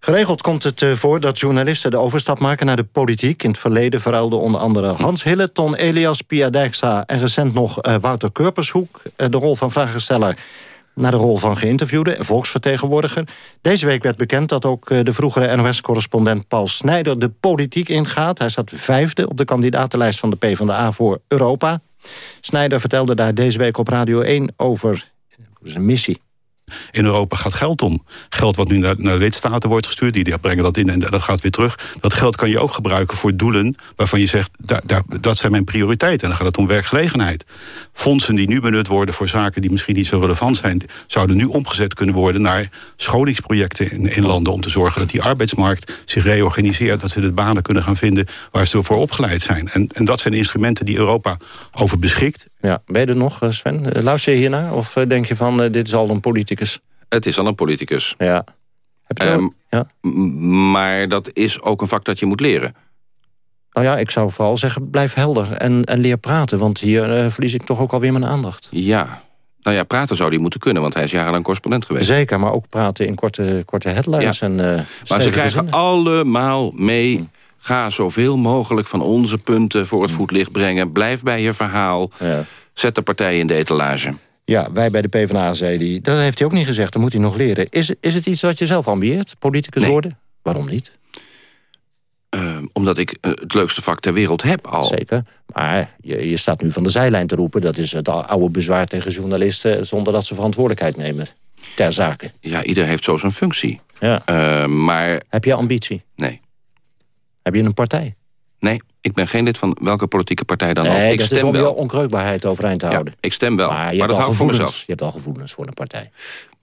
Geregeld komt het uh, voor dat journalisten de overstap maken naar de politiek. In het verleden verruilden onder andere Hans Hille, Ton Elias, Pia Dijkstra... en recent nog uh, Wouter Kurpershoek uh, de rol van vragensteller. naar de rol van geïnterviewde en volksvertegenwoordiger. Deze week werd bekend dat ook eh, de vroegere NOS-correspondent Paul Snijder de politiek ingaat. Hij zat vijfde op de kandidatenlijst van de PvdA voor Europa. Snijder vertelde daar deze week op Radio 1 over zijn missie. In Europa gaat geld om. Geld wat nu naar, naar de lidstaten wordt gestuurd, die, die brengen dat in en dat gaat weer terug. Dat geld kan je ook gebruiken voor doelen waarvan je zegt, dat zijn mijn prioriteiten. En dan gaat het om werkgelegenheid. Fondsen die nu benut worden voor zaken die misschien niet zo relevant zijn, zouden nu omgezet kunnen worden naar scholingsprojecten in, in landen om te zorgen dat die arbeidsmarkt zich reorganiseert, dat ze de banen kunnen gaan vinden waar ze voor opgeleid zijn. En, en dat zijn instrumenten die Europa over beschikt. Ja, ben je er nog, eh, Sven? Eh, luister je hiernaar? Of eh, denk je van, dit is al een politicus? Het is al een politicus. Ja. Heb je um, ja. Maar dat is ook een vak dat je moet leren. Nou ja, ik zou vooral zeggen, blijf helder en, en leer praten. Want hier verlies ik toch ook alweer mijn aandacht. Ja, nou ja, praten zou hij moeten kunnen, want hij is jarenlang correspondent geweest. Zeker, maar ook praten in korte, korte headlines. Ja. En, maar ze krijgen allemaal mee... Ga zoveel mogelijk van onze punten voor het voetlicht brengen. Blijf bij je verhaal. Ja. Zet de partij in de etalage. Ja, wij bij de PvdA zei hij. Dat heeft hij ook niet gezegd, dat moet hij nog leren. Is, is het iets wat je zelf ambieert, politicus worden? Waarom niet? Uh, omdat ik uh, het leukste vak ter wereld heb al. Zeker, maar je, je staat nu van de zijlijn te roepen. Dat is het oude bezwaar tegen journalisten... zonder dat ze verantwoordelijkheid nemen ter zake. Ja, ieder heeft zo zijn functie. Ja. Uh, maar... Heb je ambitie? Nee. Heb je een partij? Nee, ik ben geen lid van welke politieke partij dan nee, ook. Ik dat stem is om wel. je onkreukbaarheid overeind te houden. Ja, ik stem wel, maar, maar, dat hou ik voor mezelf. Je hebt wel gevoelens voor een partij.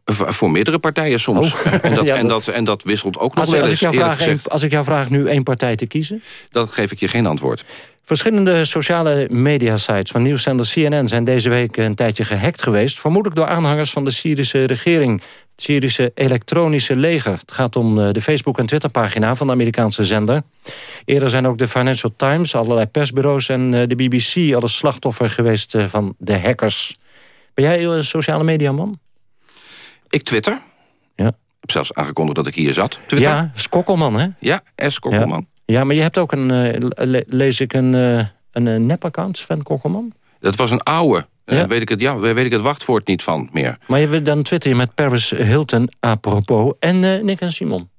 V voor meerdere partijen soms. Oh. [LAUGHS] En, dat, [LAUGHS] ja, en, dat, en dat wisselt ook nog als, wel als eens, ik, jou vraag gezegd. een, als ik jou vraag nu één partij te kiezen? Dan geef ik je geen antwoord. Verschillende sociale mediasites van nieuwszender CNN... zijn deze week een tijdje gehackt geweest... vermoedelijk door aanhangers van de Syrische regering. Het Syrische elektronische leger. Het gaat om eh, de Facebook- en Twitterpagina van de Amerikaanse zender. Eerder zijn ook de Financial Times, allerlei persbureaus... en eh, de BBC alle slachtoffer geweest eh, van de hackers. Ben jij een sociale media man? Ik twitter. Ja. Ik heb zelfs aangekondigd dat ik hier zat. Twitter. Ja, Skokkelman, hè? Ja, S. Kokkelman. Ja. ja, maar je hebt ook een, le lees ik, een, een nep-account, Sven Kokkelman? Dat was een oude. Ja. weet, ik het, ja, weet ik het wachtwoord niet van meer. Maar je, dan twitter je met Paris Hilton apropos en uh, Nick en Simon.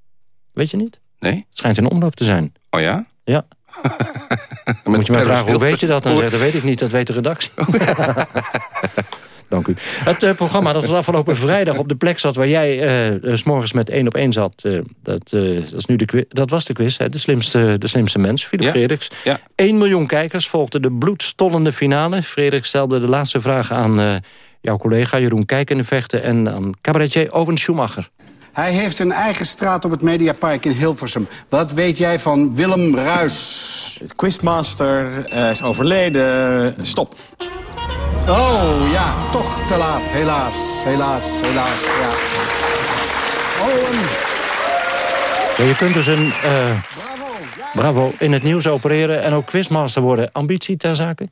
Weet je niet? Nee. Het schijnt in omloop te zijn. Oh ja? Ja. [LAUGHS] Moet je mij vragen, hoe weet je dat? Dan zeg dat weet ik niet, dat weet de redactie. [LAUGHS] [LAUGHS] Dank u. Het uh, programma dat was afgelopen vrijdag op de plek zat... waar jij uh, s morgens met één op één zat... Uh, dat, dat, is nu de dat was de quiz, hè? De, slimste, de slimste mens, Philip ja. Frederiks. Ja. 1 miljoen kijkers volgden de bloedstollende finale. Frederik stelde de laatste vraag aan jouw collega Jeroen Kijkenvechten... en aan cabaretier Owen Schumacher. Hij heeft een eigen straat op het Mediapark in Hilversum. Wat weet jij van Willem Ruis? Het quizmaster uh, is overleden. Stop. Oh, ja, toch te laat. Helaas, helaas, helaas, ja. Ja, je kunt dus een... Uh, bravo, ja. bravo, in het nieuws opereren en ook quizmaster worden. Ambitie ter zake?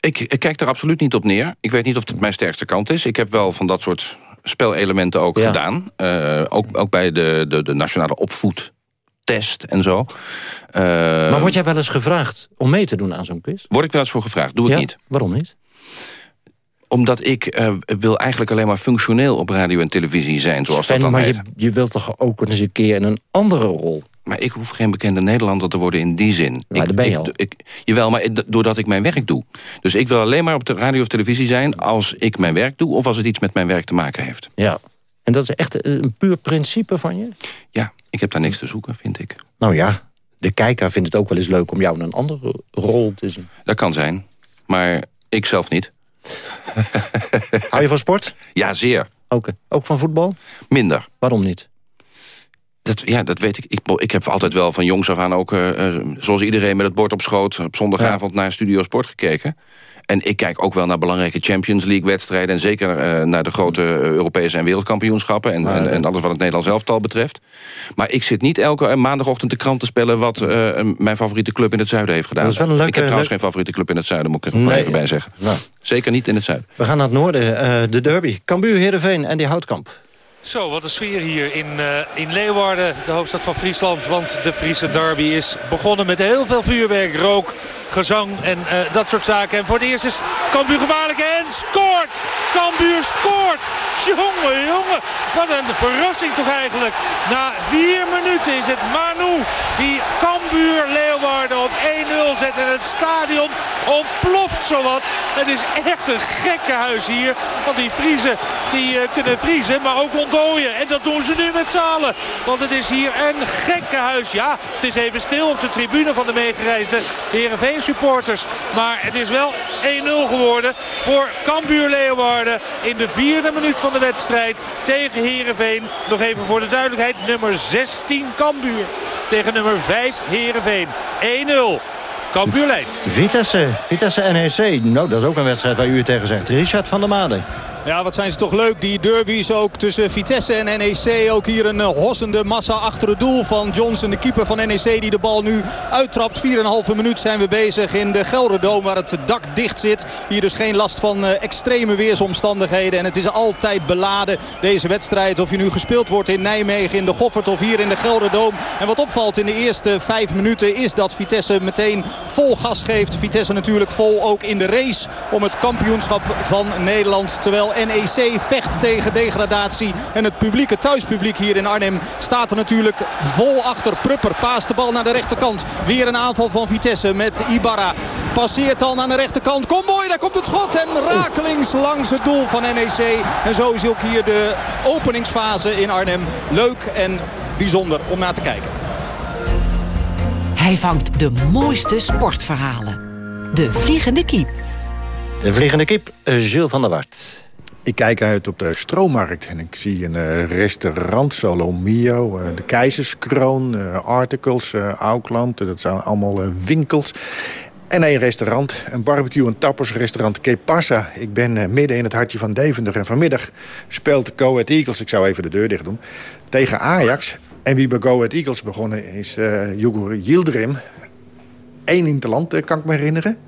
Ik, ik kijk er absoluut niet op neer. Ik weet niet of het mijn sterkste kant is. Ik heb wel van dat soort spelelementen ook ja. gedaan. Uh, ook, ook bij de, de, de nationale opvoedtest en zo. Uh, maar word jij wel eens gevraagd om mee te doen aan zo'n quiz? Word ik wel eens voor gevraagd, doe ik niet. Waarom niet? Omdat ik uh, wil eigenlijk alleen maar functioneel op radio en televisie zijn, zoals Sven, dat dan maar heet. Je, je wilt toch ook eens een keer in een andere rol? Maar ik hoef geen bekende Nederlander te worden in die zin. Maar ik, ben je ik, al. Ik, jawel, maar doordat ik mijn werk doe. Dus ik wil alleen maar op de radio of televisie zijn... als ik mijn werk doe of als het iets met mijn werk te maken heeft. Ja, en dat is echt een puur principe van je? Ja, ik heb daar niks te zoeken, vind ik. Nou ja, de kijker vindt het ook wel eens leuk om jou in een andere rol te zien. Dat kan zijn, maar ik zelf niet. Hou je van sport? Ja, zeer. Ook, ook van voetbal? Minder. Waarom niet? Dat, ja, dat weet ik. ik. Ik heb altijd wel van jongs af aan ook... Uh, zoals iedereen met het bord op schoot... op zondagavond ja. naar Studio Sport gekeken. En ik kijk ook wel naar belangrijke Champions League-wedstrijden... en zeker uh, naar de grote Europese en wereldkampioenschappen... En, maar, en, en, alles wat het Nederlands elftal betreft. Maar ik zit niet elke maandagochtend de krant te spellen... wat uh, mijn favoriete club in het zuiden heeft gedaan. Dat is wel een leuke, ik heb trouwens leuk... geen favoriete club in het zuiden, moet ik er nee, even bij zeggen. Nou. Zeker niet in het zuiden. We gaan naar het noorden, uh, de derby. Cambuur, Heerenveen en die Houtkamp. Zo, wat een sfeer hier in, uh, in Leeuwarden, de hoofdstad van Friesland. Want de Friese derby is begonnen met heel veel vuurwerk, rook, gezang en uh, dat soort zaken. En voor het eerst is Cambuur gevaarlijk en scoort! Cambuur scoort! Jongen, jongen. Wat een verrassing toch eigenlijk. Na vier minuten is het Manu die Cambuur Leeuwarden op 1-0 zet. En het stadion ontploft zowat. Het is echt een gekke huis hier. Want die Vriezen die, uh, kunnen vriezen, maar ook ontdooien. En dat doen ze nu met zalen. Want het is hier een gekke huis. Ja, het is even stil op de tribune van de meegereisde Heerenveen supporters. Maar het is wel 1-0 geworden voor Cambuur Leeuwarden. In de vierde minuut van de wedstrijd tegen Heerenveen. Nog even voor de duidelijkheid. Nummer 16 Cambuur tegen nummer 5 Heerenveen. 1-0. Cambuur leidt. Vitesse, Vitesse NEC. Nou, dat is ook een wedstrijd waar u tegen zegt. Richard van der Made. Ja, wat zijn ze toch leuk, die derbies ook tussen Vitesse en NEC. Ook hier een hossende massa achter het doel van Johnson, de keeper van NEC... die de bal nu uittrapt. 4,5 minuut zijn we bezig in de Gelderdoom waar het dak dicht zit. Hier dus geen last van extreme weersomstandigheden. En het is altijd beladen, deze wedstrijd. Of je nu gespeeld wordt in Nijmegen, in de Goffert of hier in de Gelderdoom. En wat opvalt in de eerste vijf minuten is dat Vitesse meteen vol gas geeft. Vitesse natuurlijk vol ook in de race om het kampioenschap van Nederland. Terwijl NEC vecht tegen degradatie. En het publiek, het thuispubliek hier in Arnhem staat er natuurlijk vol achter. Prupper paast de bal naar de rechterkant. Weer een aanval van Vitesse met Ibarra. Passeert dan aan de rechterkant. Kom mooi, daar komt het schot. En rakelings langs het doel van NEC. En zo is ook hier de openingsfase in Arnhem. Leuk en bijzonder om naar te kijken. Hij vangt de mooiste sportverhalen. De Vliegende Kiep. De Vliegende Kiep, Jules van der Wart. Ik kijk uit op de stroommarkt en ik zie een uh, restaurant, Solomio, uh, de Keizerskroon, uh, Articles, Aukland. Dat zijn allemaal winkels. En een restaurant, een barbecue- en tappersrestaurant Kepassa. Ik ben midden in het hartje van Deventer. En vanmiddag speelt Go Ahead Eagles, ik zou even de deur dicht doen, tegen Ajax. En wie bij Go Ahead Eagles begonnen is uh, Jugur Yildirim. Eén in het land, kan ik me herinneren.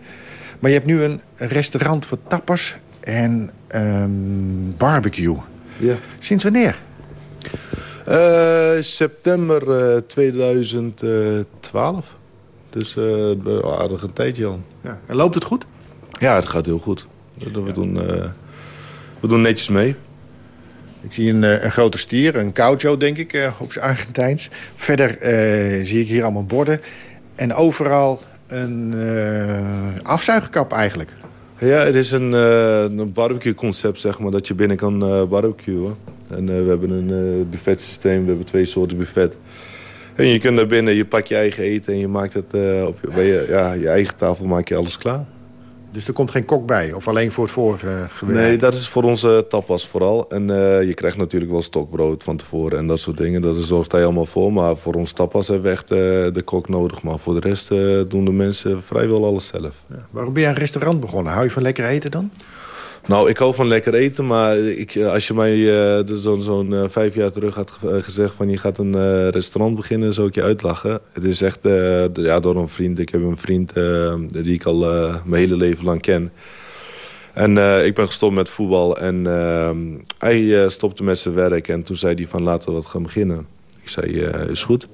Maar je hebt nu een restaurant voor tappers en um, barbecue. Ja. Sinds wanneer? Uh, september uh, 2012. Dus uh, aardig een tijdje al. Ja. En loopt het goed? Ja, het gaat heel goed. We, ja. doen, we doen netjes mee. Ik zie een, een grote stier, een caucho denk ik, op zijn Argentijns. Verder zie ik hier allemaal borden. En overal een afzuigkap eigenlijk. Ja, het is een, uh, een barbecue-concept, zeg maar, dat je binnen kan uh, barbecuen. En uh, we hebben een buffetsysteem, we hebben twee soorten buffet. En je kunt daar binnen, je pakt je eigen eten en je maakt het op je, bij je, ja, je eigen tafel maak je alles klaar. Dus er komt geen kok bij? Of alleen voor het vorige gewerkt? Nee, dat is voor onze tapas vooral. En uh, je krijgt natuurlijk wel stokbrood van tevoren en dat soort dingen. Dat zorgt hij allemaal voor. Maar voor ons tapas hebben we echt uh, de kok nodig. Maar voor de rest uh, doen de mensen vrijwel alles zelf. Ja. Waarom ben je een restaurant begonnen? Hou je van lekker eten dan? Nou, ik hou van lekker eten, maar ik, als je mij uh, zo'n zo uh, vijf jaar terug had gezegd van je gaat een restaurant beginnen, zou ik je uitlachen. Het is echt ja, door een vriend. Ik heb een vriend die ik al mijn hele leven lang ken. En ik ben gestopt met voetbal en hij stopte met zijn werk en toen zei hij van laten we wat gaan beginnen. Ik zei is goed.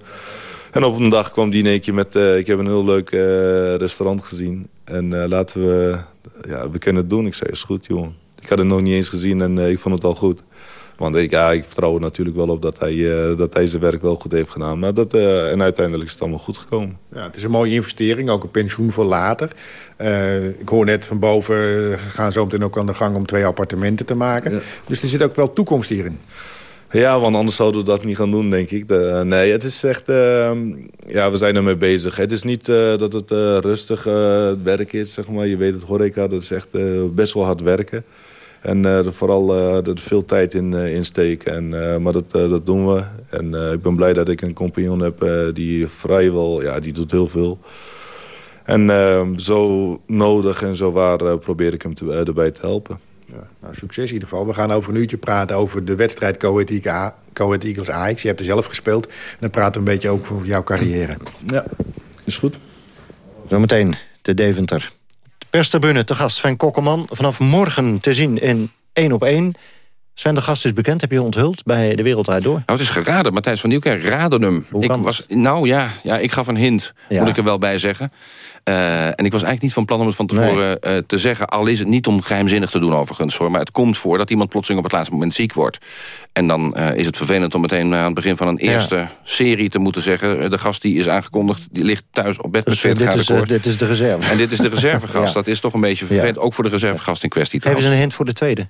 En op een dag kwam die in met ik heb een heel leuk restaurant gezien en laten we ja, we kunnen het doen. Ik zei, is goed, jongen. Ik had het nog niet eens gezien en uh, ik vond het al goed. Want ik, ja, ik vertrouw er natuurlijk wel op dat hij, uh, dat hij zijn werk wel goed heeft gedaan. Maar dat, uh, en uiteindelijk is het allemaal goed gekomen. Ja, het is een mooie investering, ook een pensioen voor later. ik hoor net van boven, gaan zo meteen ook aan de gang om twee appartementen te maken. Ja. Dus er zit ook wel toekomst hierin. Ja, want anders zouden we dat niet gaan doen, denk ik. De, nee, het is echt... Uh, ja, we zijn ermee bezig. Het is niet uh, dat het uh, rustig werk is, zeg maar. Je weet het, horeca, dat is echt best wel hard werken. En er vooral er veel tijd in, in steken. En, maar dat, dat doen we. En ik ben blij dat ik een compagnon heb die vrijwel... Ja, die doet heel veel. En ehm, zo nodig en zo waar probeer ik hem erbij te helpen. Ja, nou, succes in ieder geval. We gaan over een uurtje praten over de wedstrijd Coët Eagles Ajax. Je hebt er zelf gespeeld. En dan praten we een beetje ook over jouw carrière. Ja, is goed. Zometeen de Deventer. De perstribune te gast van Kokkelman. Vanaf morgen te zien in 1 op 1. Sven de Gast is bekend, heb je onthuld bij De Wereld Door? Nou, het is geraden. Matthijs van Nieuwkerk raadde hem. Hoe ik kan was, nou ja, ja, ik gaf een hint, Ja. moet ik er wel bij zeggen. Eh, en ik was eigenlijk niet van plan om het van tevoren eh, te zeggen. Al is het niet om geheimzinnig te doen overigens. Hoor. Maar het komt voor dat iemand plotseling op het laatste moment ziek wordt. En dan eh, is het vervelend om meteen aan het begin van een Ja. eerste serie te moeten zeggen... de gast die is aangekondigd, die ligt thuis op bed met Dus, 40 dit, is, dit is de reserve. En dit is de [LAUGHS] reservegast. Ja. Dat is toch een beetje vervelend. Ook voor de reservegast in kwestie Geef eens trouwens. een hint voor de tweede.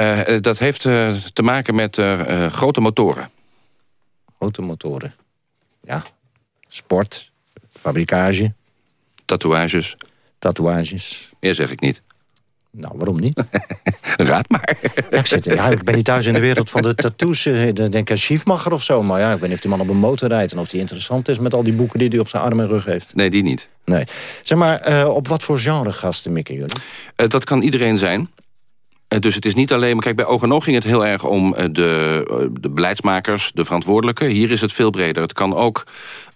Eh, eh, dat heeft eh, te maken met grote motoren. Grote motoren. Ja. Sport, fabrikage, Tatoeages. tatoeages. Meer zeg ik niet. Nou, waarom niet? [LAUGHS] Raad maar. Ja, ik, zit, ja, ik ben niet thuis in de wereld van de tattoos. Dan denk ik aan Schiefmacher of zo. Maar ja, ik weet niet of die man op een motor rijdt... en of die interessant is met al die boeken die hij op zijn arm en rug heeft. Nee, die niet. Nee. Zeg maar, op wat voor genre gasten mikken jullie? Dat kan iedereen zijn. Eh, dus het is niet alleen... Maar kijk, bij Oog en Oog ging het heel erg om eh, de, eh, de beleidsmakers, de verantwoordelijken. Hier is het veel breder. Het kan ook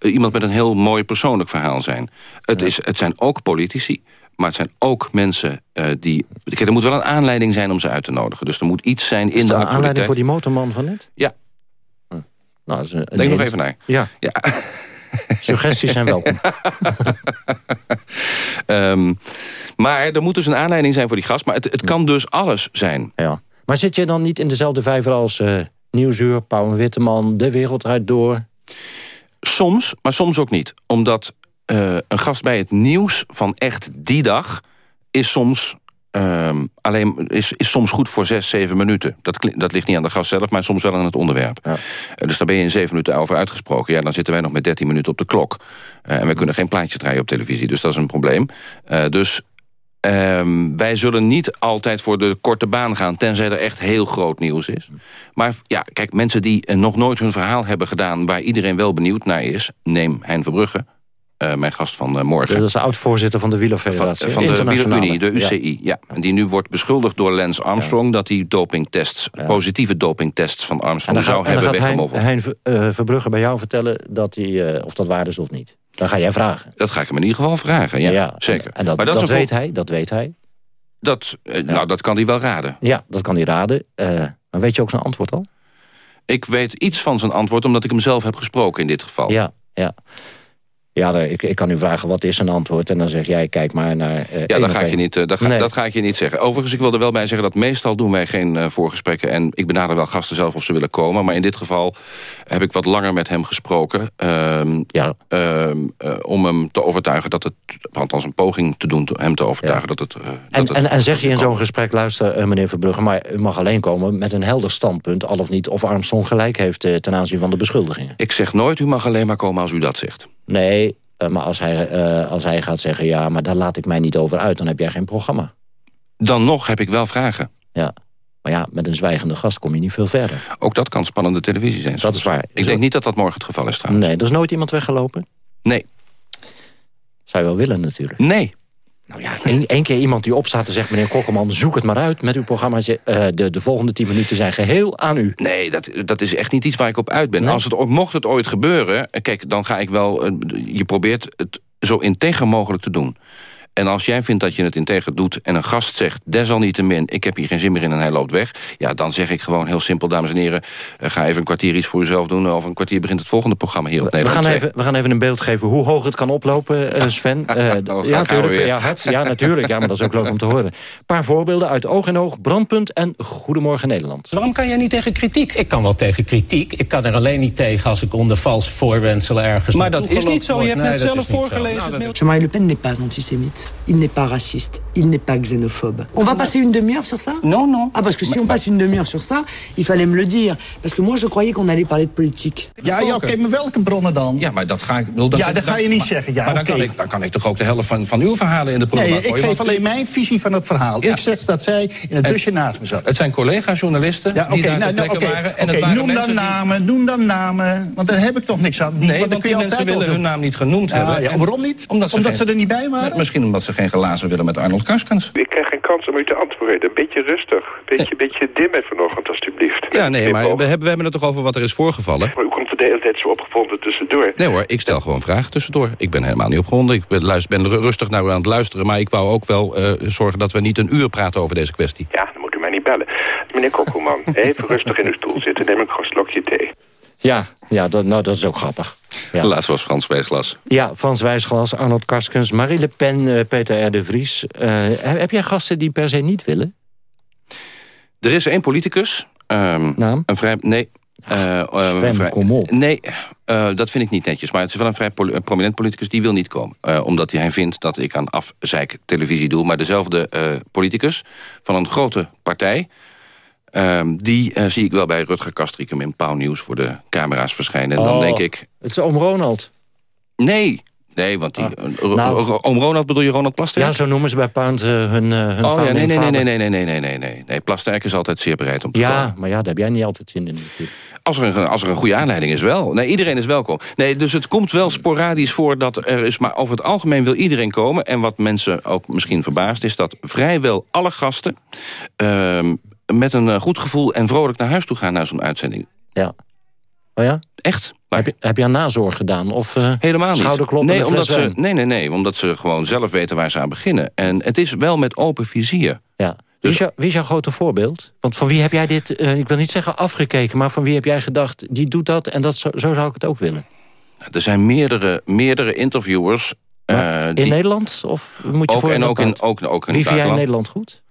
iemand met een heel mooi persoonlijk verhaal zijn. Het, is, het zijn ook politici, maar het zijn ook mensen die... Kijk, er moet wel een aanleiding zijn om ze uit te nodigen. Dus er moet iets zijn Is in de een aanleiding actualiteit. voor die motorman van net? Ja. Nou, dat is een, een Denk nog even naar. Ja. ja. [LAUGHS] Suggesties zijn welkom. [LAUGHS] Ehm, maar er moet dus een aanleiding zijn voor die gast. Maar het, het kan dus alles zijn. Ja. Maar zit je dan niet in dezelfde vijver als eh Nieuwsuur, Pauw en Witteman... De Wereld Draait Door? Soms, maar soms ook niet. Omdat eh, een gast bij het nieuws van echt die dag... is soms, ehm, alleen, is, is soms goed voor zes, zeven minuten. Dat, dat ligt niet aan de gast zelf, maar soms wel aan het onderwerp. Eh, dus daar ben je in zeven minuten over uitgesproken. Ja, dan zitten wij nog met 13 minuten op de klok. Eh, en we kunnen geen plaatje draaien op televisie, dus dat is een probleem. Eh, dus Ehm, wij zullen niet altijd voor de korte baan gaan... tenzij er echt heel groot nieuws is. Maar ja, kijk, mensen die nog nooit hun verhaal hebben gedaan... waar iedereen wel benieuwd naar is... neem Hein Verbrugge, eh, mijn gast van eh, morgen. Dat is de oud-voorzitter van de Van, Wielerfederatie. van de Internationale. Wielerunie, de UCI. Ja. En die nu wordt beschuldigd door Lance Armstrong... dat hij dopingtests, positieve dopingtests van En Armstrong zou zou en dan hebben gaat Hein, weggemoffeld. hein eh, Verbrugge bij jou vertellen dat hij, of dat waar is of niet. Dan ga jij vragen. Dat ga ik hem in ieder geval vragen, ja. zeker. En dat, maar dat, weet hij, dat weet hij. Dat, Nou, dat kan hij wel raden. Ja, dat kan hij raden. Maar weet je ook zijn antwoord al? Ik weet iets van zijn antwoord... omdat ik hem zelf heb gesproken in dit geval. Ja, ja. Ja, ik, ik kan u vragen wat is een antwoord. En dan zeg jij, kijk maar naar... eh, Ja, dat ga, ik je niet, eh, dat, ga, Nee. dat ga ik je niet zeggen. Overigens, ik wil er wel bij zeggen dat meestal doen wij geen eh, voorgesprekken. En ik benader wel gasten zelf of ze willen komen. Maar in dit geval heb ik wat langer met hem gesproken. ehm, ehm, eh, om hem te overtuigen dat het... althans een poging te doen, hem te overtuigen dat het... En, dat het en, en zeg je in zo'n gesprek, luister meneer Verbrugge... maar u mag alleen komen met een helder standpunt... al of niet of Armstrong gelijk heeft ten aanzien van de beschuldigingen. Ik zeg nooit, u mag alleen maar komen als u dat zegt. Nee, eh, maar als hij, eh, als hij gaat zeggen... ja, maar daar laat ik mij niet over uit, dan heb jij geen programma. Dan nog heb ik wel vragen. Ja, maar ja, met een zwijgende gast kom je niet veel verder. Ook dat kan spannende televisie zijn. Dat is waar. Ik denk niet dat dat morgen het geval is trouwens. Nee, er is nooit iemand weggelopen? Nee. Zou je wel willen natuurlijk. Nee. Nou ja, één, keer iemand die opstaat en zegt... meneer Kokkelman, zoek het maar uit met uw programma. Eh, de, de volgende tien minuten zijn geheel aan u. Nee, dat, dat is echt niet iets waar ik op uit ben. Als het, mocht het ooit gebeuren... eh, Kijk, dan ga ik wel... eh, Je probeert het zo integer mogelijk te doen. En als jij vindt dat je het integer doet... en een gast zegt, desalniettemin... ik heb hier geen zin meer in en hij loopt weg... ja, dan zeg ik gewoon heel simpel, dames en heren... eh, ga even een kwartier iets voor uzelf doen... over een kwartier begint het volgende programma hier op We Nederland gaan, 2. even, we gaan even een beeld geven hoe hoog het kan oplopen, eh, Sven. [LAUGHS] Eh, gaan ja, we natuurlijk, ja, hart, ja, natuurlijk. Ja, maar dat is ook leuk om te horen. Een paar voorbeelden uit Oog en Oog, Brandpunt en Goedemorgen Nederland. Waarom kan jij niet tegen kritiek? Ik kan wel tegen kritiek. Ik kan er alleen niet tegen als ik onder valse voorwendselen ergens Maar dat is niet zo. Je hebt gelokt net. Nee, zelf is voorgelezen. zo. het mailtje. Jean-Marie Le Pen n'est pas antisémite, il n'est pas raciste, il n'est pas xénophobe. On va passer une demi-heure sur ça Non, non. Ah, parce que si on passe une demi-heure sur ça, il fallait me le dire. Parce que moi, je croyais qu'on allait parler de politique. Ja, ja oké, maar welke bronnen dan? Ja, maar dat ga ik... bedoel, Ja, dat ga je niet zeggen. Ja, maar dan, kan ik, dan kan ik toch ook de helft van, van uw verhalen in de Nee, prullenbak ik geef alleen mijn visie van het verhaal. Ja. Ik zeg dat zij in het busje naast me zat. Het zijn collega-journalisten Ja, die oké, daar nou, nou, waren. En het waren noem dan die- namen, noem dan namen. Want daar heb ik toch niks aan. Die- Nee, dan want kun die je mensen willen hun naam niet genoemd hebben. waarom niet? Omdat ze er niet bij waren? Misschien omdat ze geen glazen willen met Arnold Karskens. Ik krijg geen kans om u te antwoorden. Een beetje rustig. Een beetje, beetje dimmen vanochtend, alstublieft. Ja, nee, maar we hebben, we hebben het toch over wat er is voorgevallen? Maar u komt de hele tijd zo opgevonden tussendoor. Nee hoor, ik stel gewoon vragen tussendoor. Ik ben helemaal niet opgewonden. Ik ben, luister, ben rustig naar u aan het luisteren. Maar ik wou ook wel eh, zorgen dat we niet een uur praten over deze kwestie. Ja, dan moet u mij niet bellen. Meneer Kokkelman, [LAUGHS] even rustig in uw stoel zitten. Neem een slokje thee. Ja, ja dat, nou, dat is ook grappig. Ja. Laatst was Frans Wijsglas. Ja, Frans Wijsglas, Arnold Karskens, Marie Le Pen, uh, Peter R. de Vries. Uh, heb jij gasten die per se niet willen? Er is één politicus. Um, Naam? Een vrij... Nee. Uh, Sven, vrij, kom op. Nee, dat vind ik niet netjes. Maar het is wel een vrij prominent politicus die wil niet komen. omdat hij vindt dat ik aan afzeik televisie doe. Maar dezelfde politicus van een grote partij... Um, die uh, zie ik wel bij Rutger Kastrikum in Pauw Nieuws voor de camera's verschijnen. En oh, dan denk ik... Het is oom Ronald. Nee, nee, want die, ah, nou, oom Ronald bedoel je Ronald Plasterk? Ja, zo noemen ze bij Pound uh, hun, uh, hun Oh ja, nee, nee, nee, nee, nee, nee, nee, nee, nee, nee. nee. Plasterk is altijd zeer bereid om te ja, komen. maar ja, daar heb jij niet altijd zin in natuurlijk. Als er, een, als er een goede aanleiding is wel. Nee, iedereen is welkom. Nee, dus het komt wel sporadisch voor dat er is... maar over het algemeen wil iedereen komen. En wat mensen ook misschien verbaast... is dat vrijwel alle gasten... Uh, met een uh, goed gevoel en vrolijk naar huis toe gaan... naar zo'n uitzending. Ja. Oh ja? Echt. Maar... Heb, je, heb je aan nazorg gedaan? Of uh, Helemaal schouderkloppen nee, omdat ze, nee, nee, nee. Omdat ze gewoon zelf weten waar ze aan beginnen. En het is wel met open vizier. Ja. Dus... Wie, is jou, wie is jouw grote voorbeeld? Want van wie heb jij dit, uh, ik wil niet zeggen afgekeken... maar van wie heb jij gedacht, die doet dat en dat zo, zo zou ik het ook willen? Er zijn meerdere, meerdere interviewers... Uh, in die... Nederland? Of moet je ook, voor en ook in, ook, ook in Wie vind jij in Nederland goed?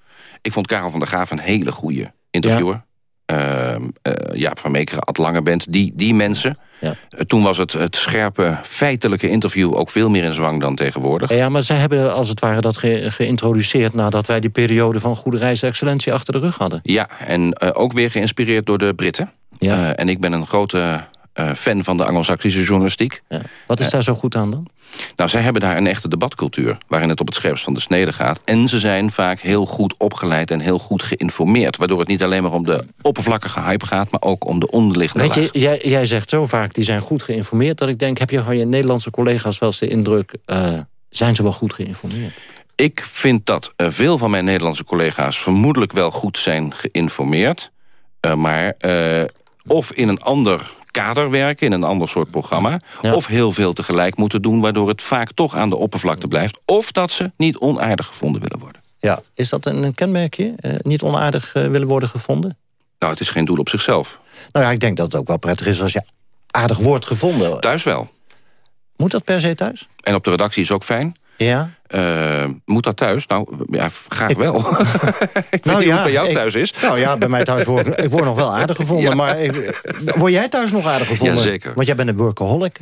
Ik vond Karel van der Graaf een hele goede interviewer. Ja. Uh, uh, Jaap van Meekeren, Ad Langebent, die, die mensen. Ja. Uh, toen was het, het scherpe, feitelijke interview ook veel meer in zwang dan tegenwoordig. Ja, maar zij hebben als het ware dat ge geïntroduceerd... nadat wij die periode van goede reis excellentie achter de rug hadden. Ja, en ook weer geïnspireerd door de Britten. Ja. en ik ben een grote fan van de Anglo-Saxische journalistiek. Ja. Wat is daar zo goed aan dan? Nou, zij hebben daar een echte debatcultuur... waarin het op het scherpst van de snede gaat. En ze zijn vaak heel goed opgeleid en heel goed geïnformeerd. Waardoor het niet alleen maar om de oppervlakkige hype gaat... maar ook om de onderliggende Weet je, jij, jij, zegt zo vaak, die zijn goed geïnformeerd... dat ik denk, heb je van je Nederlandse collega's wel eens de indruk... Uh, zijn ze wel goed geïnformeerd? Ik vind dat veel van mijn Nederlandse collega's... vermoedelijk wel goed zijn geïnformeerd. Uh, maar of in een ander kader werken in een ander soort programma. Ja. Of heel veel tegelijk moeten doen... waardoor het vaak toch aan de oppervlakte blijft. Of dat ze niet onaardig gevonden willen worden. Ja, is dat een, kenmerkje? Uh, niet onaardig uh, willen worden gevonden? Nou, het is geen doel op zichzelf. Nou ja, ik denk dat het ook wel prettig is als je aardig wordt gevonden. Thuis wel. Moet dat per se thuis? En op de redactie is ook fijn. Ja? Uh, moet dat thuis? Nou, ja, graag ik, wel. [LAUGHS] ik nou weet ja, niet hoe het bij jou ik, thuis is. Nou ja, bij mij thuis word ik, word nog wel aardig [LAUGHS] gevonden. ja. Maar ik, word jij thuis nog aardig gevonden? Ja, zeker. Want jij bent een workaholic.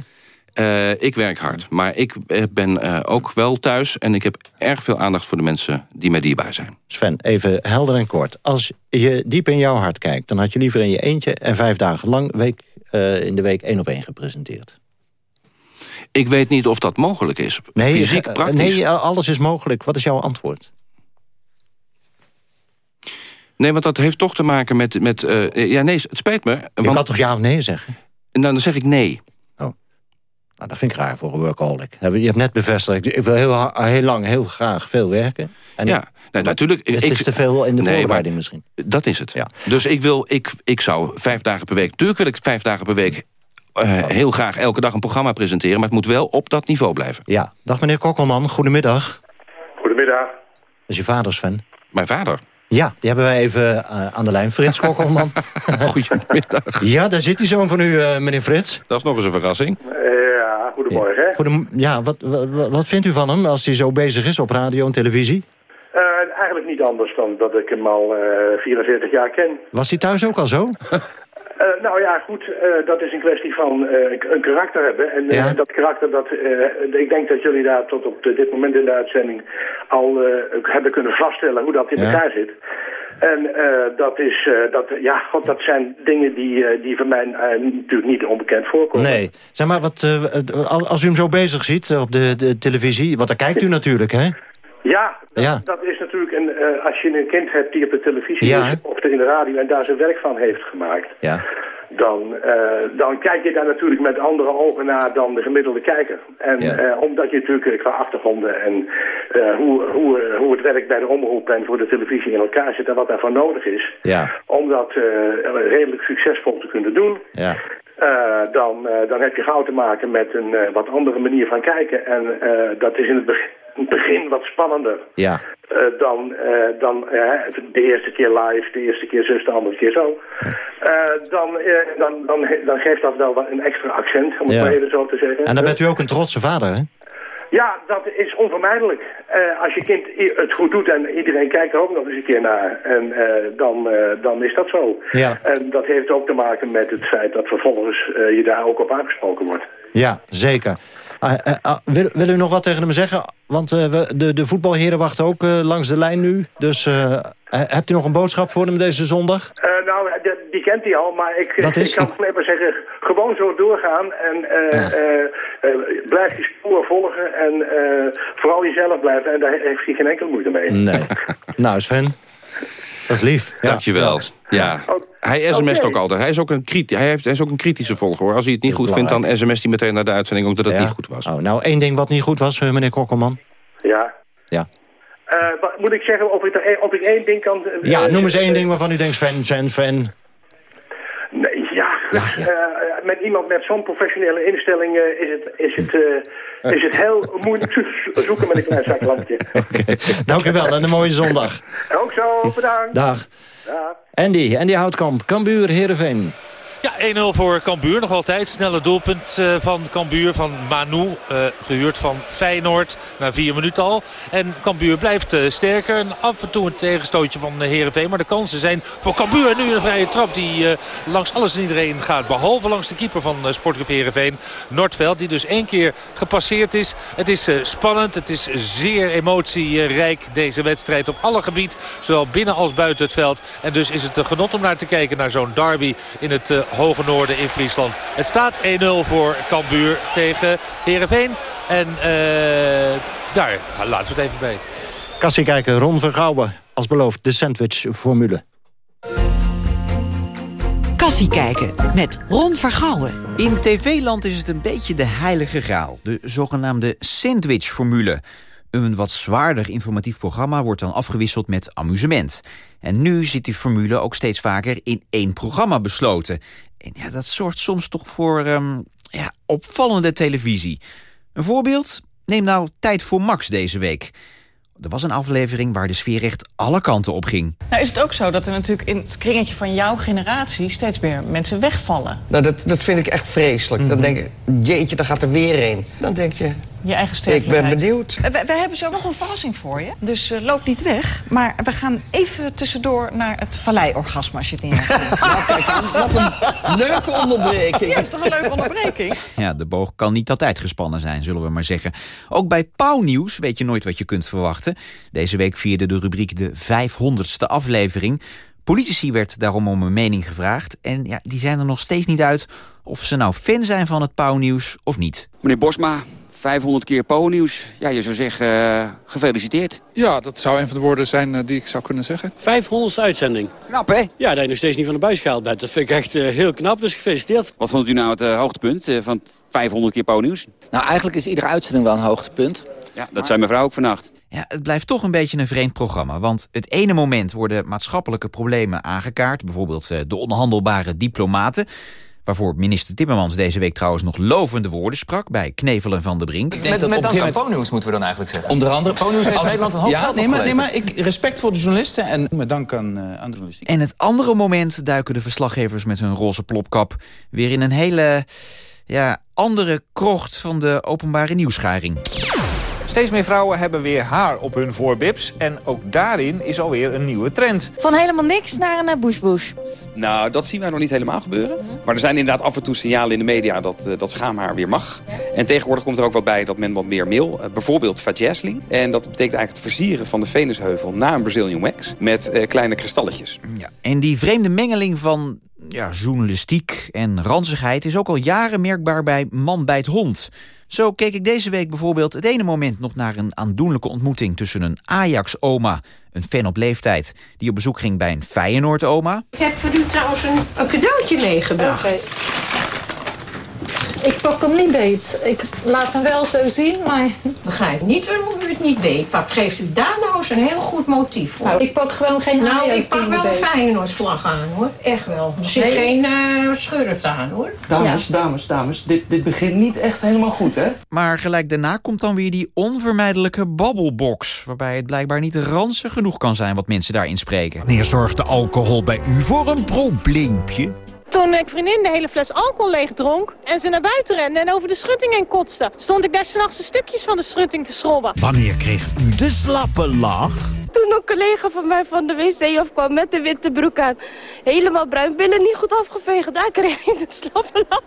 Uh, ik werk hard, maar ik ben uh, ook wel thuis... en ik heb erg veel aandacht voor de mensen die mij dierbaar zijn. Sven, even helder en kort. Als je diep in jouw hart kijkt... dan had je liever in je eentje en vijf dagen lang week, in de week één op één gepresenteerd. Ik weet niet of dat mogelijk is. Nee, Fysiek, praktisch. Nee, alles is mogelijk. Wat is jouw antwoord? Nee, want dat heeft toch te maken met... met uh, ja, nee, het spijt me. Je want, kan toch ja of nee zeggen? Nou, dan zeg ik nee. Oh. Nou, dat vind ik raar voor een workaholic. Je hebt net bevestigd, ik wil heel, heel lang, heel graag veel werken. En ja, nou, natuurlijk. Het ik, is te veel in de nee, voorbereiding misschien. Dat is het. Ja. Dus ik, wil, ik, ik zou vijf dagen per week... Natuurlijk wil ik vijf dagen per week uh, heel graag elke dag een programma presenteren... maar het moet wel op dat niveau blijven. Ja. Dag meneer Kokkelman, goedemiddag. Goedemiddag. Dat is je vader, Sven. Mijn vader? Ja, die hebben wij even uh, aan de lijn. Frits Kokkelman. [LAUGHS] Goedemiddag. Ja, daar zit die zoon van u, uh, meneer Frits. Dat is nog eens een verrassing. ja, goedemorgen. Ja, Goedem ja wat, wat, wat vindt u van hem als hij zo bezig is op radio en televisie? eigenlijk niet anders dan dat ik hem al 44 jaar ken. Was hij thuis ook al zo? [LAUGHS] Uh, nou ja, goed, uh, dat is een kwestie van uh, een karakter hebben. En ja. dat karakter, dat, ik denk dat jullie daar tot op de, dit moment in de uitzending al hebben kunnen vaststellen hoe dat in Ja. elkaar zit. En dat is, dat, ja, god, dat zijn dingen die, die voor mij natuurlijk niet onbekend voorkomen. Nee. Zeg maar, wat, als u hem zo bezig ziet op de, de televisie, want daar kijkt u natuurlijk, hè? Ja, dat, Ja. dat is natuurlijk, een, uh, als je een kind hebt die op de televisie Ja. is of in de radio en daar zijn werk van heeft gemaakt, Ja. dan, uh, dan kijk je daar natuurlijk met andere ogen naar dan de gemiddelde kijker. En uh, omdat je natuurlijk qua achtergronden en hoe, hoe, hoe het werk bij de omroep en voor de televisie in elkaar zit en wat daarvoor nodig is, Ja. om dat redelijk succesvol te kunnen doen. Ja. Uh, dan, uh, dan heb je gauw te maken met een uh, wat andere manier van kijken. En dat is in het begin, begin wat spannender. Ja. dan, dan de eerste keer live, de eerste keer zus, de andere keer zo. dan, dan, dan, dan geeft dat wel een extra accent, om het maar even zo te zeggen. En dan bent u ook een trotse vader, hè? Ja, dat is onvermijdelijk. Uh, als je kind het goed doet en iedereen kijkt er ook nog eens een keer naar, en, uh, dan, uh, dan is dat zo. Ja. En dat heeft ook te maken met het feit dat vervolgens je daar ook op aangesproken wordt. Ja, zeker. Wil, wil u nog wat tegen hem zeggen? Want we, de, de voetbalheren wachten ook langs de lijn nu. Dus hebt u nog een boodschap voor hem deze zondag? nou, die kent hij al, maar ik, [LAUGHS] ik kan alleen maar zeggen, gewoon zo doorgaan en blijf je spoor volgen en vooral jezelf blijven. En daar heeft hij geen enkele moeite mee. Nee. [LAUGHS] nou Sven, dat is lief. Ja. Dankjewel. Ja. ja. Hij sms't okay. ook altijd. Hij is ook, een kriti hij, heeft, hij is ook een kritische volger. Hoor. Als hij het niet goed vindt, dan sms hij meteen naar de uitzending... ook dat het niet goed was. Oh, nou, één ding wat niet goed was, meneer Kokkelman. Ja. Ja. Uh, moet ik zeggen of ik, er, of ik één ding kan... Uh, ja, noem eens één ding waarvan u denkt, Sven, Sven. Nee, ja, ja, ja. Uh, met iemand met zo'n professionele instelling uh, is, het, is, het, uh, [LAUGHS] is het heel moeilijk zoeken met een klein zaklampje. [LAUGHS] Oké, okay. dank u wel en een mooie zondag. Ook zo, bedankt. Dag. Dag. Andy, Andy Houtkamp, Cambuur, Heerenveen. Ja, 1-0 voor Cambuur. Nog altijd snelle doelpunt uh, van Cambuur, van Manu. Uh, gehuurd van Feyenoord na vier minuten al. En Cambuur blijft uh, sterker. Af en toe een tegenstootje van Herenveen. Maar de kansen zijn voor Cambuur. En nu een vrije trap die langs alles en iedereen gaat. Behalve langs de keeper van Sportclub Herenveen. Noordveld, die dus één keer gepasseerd is. Het is spannend. Het is zeer emotierijk deze wedstrijd op alle gebied. Zowel binnen als buiten het veld. En dus is het een genot om naar te kijken naar zo'n derby in het hoge noorden in Friesland. Het staat 1-0 voor Cambuur tegen Heerenveen. En uh, daar laten we het even bij. Kassie kijken, Ron Vergouwen. Als beloofd de sandwich-formule. Kassie kijken met Ron Vergouwen. In tv-land is het een beetje de heilige graal. De zogenaamde sandwich-formule. Een wat zwaarder informatief programma wordt dan afgewisseld met amusement. En nu zit die formule ook steeds vaker in één programma besloten. En ja, dat zorgt soms toch voor um, ja, opvallende televisie. Een voorbeeld? Neem nou Tijd voor Max deze week. Er was een aflevering waar de sfeer echt alle kanten op ging. Nou is het ook zo dat er natuurlijk in het kringetje van jouw generatie... steeds meer mensen wegvallen? Nou, dat, dat vind ik echt vreselijk. Dan denk ik, jeetje, daar gaat er weer een. Dan denk je, je eigen Ik ben benieuwd. We, we, hebben zo nog een verrassing voor je. Dus uh, loop niet weg. Maar we gaan even tussendoor naar het valleiorgasme als je het niet hebt. nou, [LAUGHS] kijk, wat een leuke onderbreking. Ja, is toch een leuke onderbreking? Ja, de boog kan niet altijd gespannen zijn, zullen we maar zeggen. Ook bij Pauwnieuws weet je nooit wat je kunt verwachten. Deze week vierde de rubriek de 500ste aflevering. Politici werd daarom om een mening gevraagd. En ja, die zijn er nog steeds niet uit of ze nou fan zijn van het Pauwnieuws of niet. Meneer Bosma, 500 keer Po-nieuws. Ja, je zou zeggen, uh, gefeliciteerd. Ja, dat zou een van de woorden zijn uh, die ik zou kunnen zeggen. 500 uitzending. Knap, hè? Ja, dat je nog steeds niet van de buis gehaald bent. Dat vind ik echt uh, heel knap, dus gefeliciteerd. Wat vond u nou het hoogtepunt van 500 keer Po-nieuws? Nou, eigenlijk is iedere uitzending wel een hoogtepunt. Ja, dat zei mevrouw ook vannacht. Ja, het blijft toch een beetje een vreemd programma. Want het ene moment worden maatschappelijke problemen aangekaart. Bijvoorbeeld de onhandelbare diplomaten. Waarvoor minister Timmermans deze week trouwens nog lovende woorden sprak... bij Knevelen van de Brink. Ik denk met dat met dank aan Ponyhoes moeten we dan eigenlijk zeggen. Onder andere... Ponyhoes heeft Nederland een hoop ja, nee, maar, nee, maar ik, respect voor de journalisten en met dank aan, uh, aan de journalistiek. En het andere moment duiken de verslaggevers met hun roze plopkap... weer in een hele ja, andere krocht van de openbare nieuwsgaring. Steeds meer vrouwen hebben weer haar op hun voorbips. En ook daarin is alweer een nieuwe trend. Van helemaal niks naar een bush bush. Nou, dat zien wij nog niet helemaal gebeuren. Maar er zijn inderdaad af en toe signalen in de media dat, uh, dat schaamhaar weer mag. En tegenwoordig komt er ook wat bij dat men wat meer meel. Uh, bijvoorbeeld vajazzling. En dat betekent eigenlijk het versieren van de Venusheuvel na een Brazilian wax. Met uh, kleine kristalletjes. Ja, en die vreemde mengeling van ja, journalistiek en ranzigheid... is ook al jaren merkbaar bij Man bij het Hond... Zo keek ik deze week bijvoorbeeld het ene moment nog naar een aandoenlijke ontmoeting tussen een Ajax-oma, een fan op leeftijd, die op bezoek ging bij een Feyenoord-oma. Ik heb voor u trouwens een, een cadeautje meegebracht. Okay. Ik pak hem niet beet. Ik laat hem wel zo zien, maar... Ik begrijp niet waarom u het niet beet pakt. Geeft u daar nou eens een heel goed motief voor. Nou, ik pak gewoon geen Nou, ik pak wel een Feyenoord-vlag aan, hoor. Echt wel. Er zit geen uh, schurft aan, hoor. Dames, dames, dames. Dit, dit begint niet echt helemaal goed, hè? Maar gelijk daarna komt dan weer die onvermijdelijke babbelbox... waarbij het blijkbaar niet ranzig genoeg kan zijn wat mensen daarin spreken. Wanneer zorgt de alcohol bij u voor een probleempje? Toen ik vriendin de hele fles alcohol leeg dronk en ze naar buiten rende en over de schutting heen kotste, stond ik daar s'nachts de stukjes van de schutting te schrobben. Wanneer kreeg u de slappe lach? Toen een collega van mij van de wc afkwam met de witte broek aan, helemaal bruin, billen niet goed afgeveegd, daar kreeg ik de slappe lach.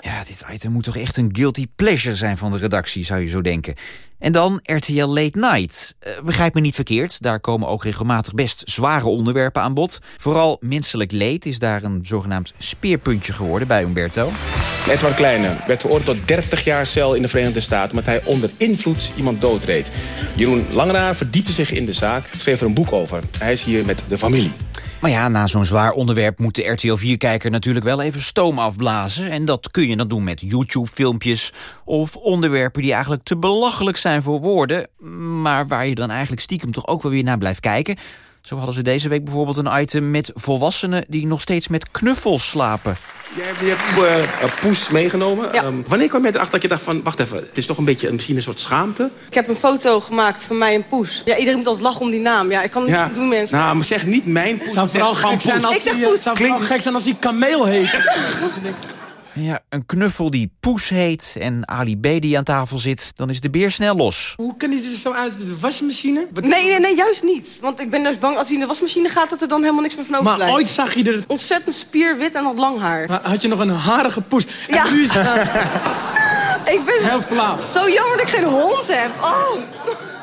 Ja, dit item moet toch echt een guilty pleasure zijn van de redactie, zou je zo denken. En dan RTL Late Night. Uh, begrijp me niet verkeerd, daar komen ook regelmatig best zware onderwerpen aan bod. Vooral menselijk leed is daar een zogenaamd speerpuntje geworden bij Umberto. Edward Kleine werd veroordeeld tot 30 jaar cel in de Verenigde Staten... omdat hij onder invloed iemand doodreed. Jeroen Langeraar verdiepte zich in de zaak, schreef er een boek over. Hij is hier met de familie. Maar ja, na zo'n zwaar onderwerp moet de RTL 4-kijker natuurlijk wel even stoom afblazen. En dat kun je dan doen met YouTube-filmpjes of onderwerpen die eigenlijk te belachelijk zijn voor woorden. Maar waar je dan eigenlijk stiekem toch ook wel weer naar blijft kijken. Zo hadden ze deze week bijvoorbeeld een item met volwassenen die nog steeds met knuffels slapen. Jij hebt, je hebt uh, Poes meegenomen. Ja. Um, wanneer kwam je erachter dat je dacht van... wacht even, het is toch een beetje misschien een soort schaamte? Ik heb een foto gemaakt van mij en Poes. Ja, iedereen moet altijd lachen om die naam. Ja, ik kan het ja. niet doen, mensen. Nou, maar zeg niet mijn Poes. Zou vooral gek zijn als ik zeg Poes. zou vooral gek zijn als hij kameel heet. [LAUGHS] Ja, een knuffel die Poes heet en Ali B die aan tafel zit... dan is de beer snel los. Hoe kan hij er zo uit de wasmachine? Nee, nee, nee, juist niet. Want ik ben dus bang als hij in de wasmachine gaat... dat er dan helemaal niks meer van overblijft. Maar ooit zag je er... Ontzettend spierwit en had lang haar. Maar had je nog een harige poes? Ja. En nu is [LAUGHS] ik ben Heel plaat. zo jammer dat ik geen hond heb. Oh.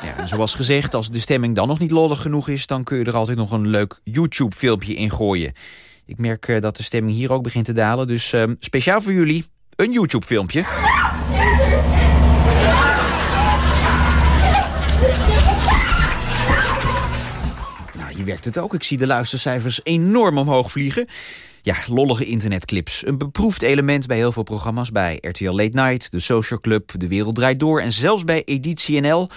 Ja, en zoals gezegd, als de stemming dan nog niet lollig genoeg is... dan kun je er altijd nog een leuk YouTube-filmpje in gooien. Ik merk uh, dat de stemming hier ook begint te dalen. Dus uh, speciaal voor jullie, een YouTube-filmpje. Nou, hier werkt het ook. Ik zie de luistercijfers enorm omhoog vliegen. Ja, lollige internetclips. Een beproefd element bij heel veel programma's. Bij RTL Late Night, The Social Club, De Wereld Draait Door... en zelfs bij Editie NL.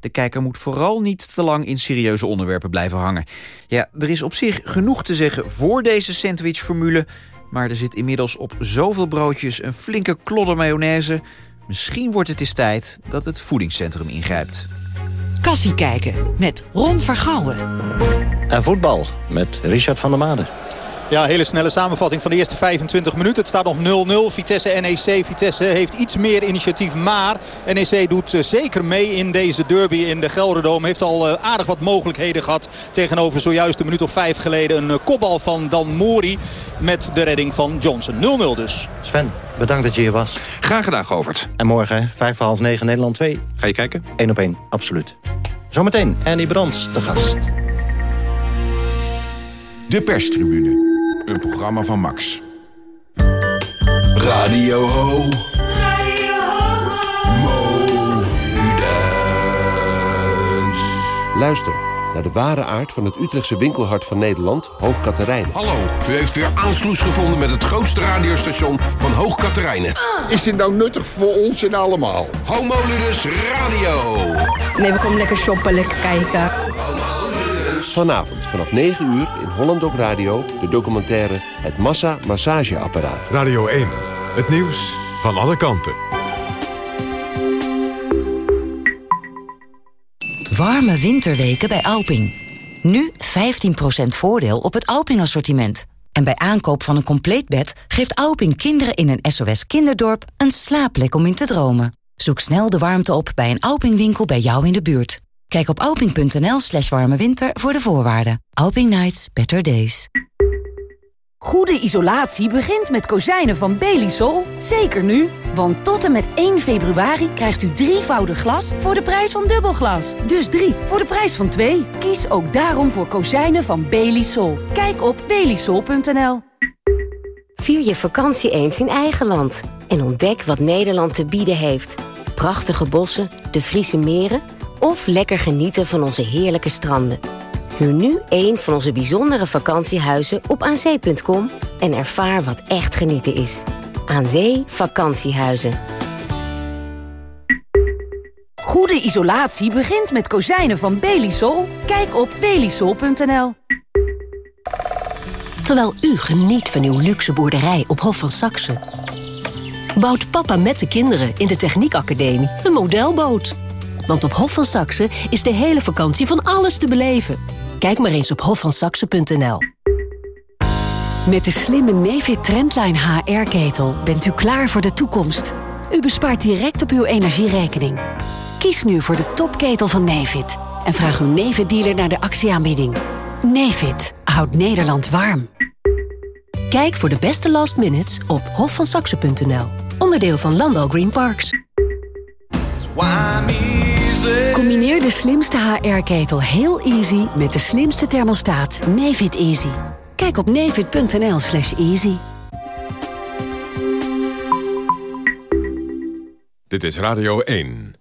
De kijker moet vooral niet te lang in serieuze onderwerpen blijven hangen. Ja, er is op zich genoeg te zeggen voor deze sandwichformule... maar er zit inmiddels op zoveel broodjes een flinke klodder mayonaise. Misschien wordt het eens tijd dat het voedingscentrum ingrijpt. Kassie kijken met Ron Vergouwen. En voetbal met Richard van der Made. Ja, hele snelle samenvatting van de eerste 25 minuten. Het staat nog 0-0. Vitesse-NEC. Vitesse heeft iets meer initiatief. Maar NEC doet zeker mee in deze derby in de Gelderdoom. Heeft al aardig wat mogelijkheden gehad. Tegenover zojuist een minuut of vijf geleden een kopbal van Dan Mori. Met de redding van Johnson. 0-0 dus. Sven, bedankt dat je hier was. Graag gedaan, Govert. En morgen, vijf voor half negen, Nederland 2. Ga je kijken? 1 op 1, absoluut. Zometeen Annie Brands te gast. De perstribune. Een programma van Max. Radio Ho. Luister naar de ware aard van het Utrechtse winkelhart van Nederland, Hoog Katerijnen. Hallo, u heeft weer aansluis gevonden met het grootste radiostation van Hoog Katerijnen. Is dit nou nuttig voor ons en allemaal? Homoludus Radio. Nee, we komen lekker shoppen, lekker kijken. Vanavond vanaf 9 uur in Holland op Radio de documentaire Het Massa Massageapparaat. Radio 1, het nieuws van alle kanten. Warme winterweken bij Alping. Nu 15% voordeel op het Alping-assortiment. En bij aankoop van een compleet bed geeft Alping kinderen in een SOS kinderdorp een slaapplek om in te dromen. Zoek snel de warmte op bij een Alping-winkel bij jou in de buurt. Kijk op alping.nl slash warme winter voor de voorwaarden. Alping Nights, better days. Goede isolatie begint met kozijnen van Belisol. Zeker nu, want tot en met 1 februari krijgt u drievoudig glas voor de prijs van dubbelglas. Dus drie voor de prijs van twee. Kies ook daarom voor kozijnen van Belisol. Kijk op belisol.nl. Vier je vakantie eens in eigen land. En ontdek wat Nederland te bieden heeft. Prachtige bossen, de Friese meren... of lekker genieten van onze heerlijke stranden. Huur nu een van onze bijzondere vakantiehuizen op aanzee.com... en ervaar wat echt genieten is. Aan Zee Vakantiehuizen. Goede isolatie begint met kozijnen van Belisol. Kijk op belisol.nl. Terwijl u geniet van uw luxe boerderij op Hof van Saxe... bouwt papa met de kinderen in de Techniekacademie een modelboot. Want op Hof van Saxe is de hele vakantie van alles te beleven. Kijk maar eens op hofvansaxe.nl. Met de slimme Nefit Trendline HR-ketel bent u klaar voor de toekomst. U bespaart direct op uw energierekening. Kies nu voor de topketel van Nefit en vraag uw Nefit-dealer naar de actieaanbieding. Nefit houdt Nederland warm. Kijk voor de beste last minutes op hofvansaxe.nl. Onderdeel van Landal Green Parks. Combineer de slimste HR-ketel heel easy met de slimste thermostaat Nefit Easy. Kijk op nefit.nl slash easy. Dit is Radio 1.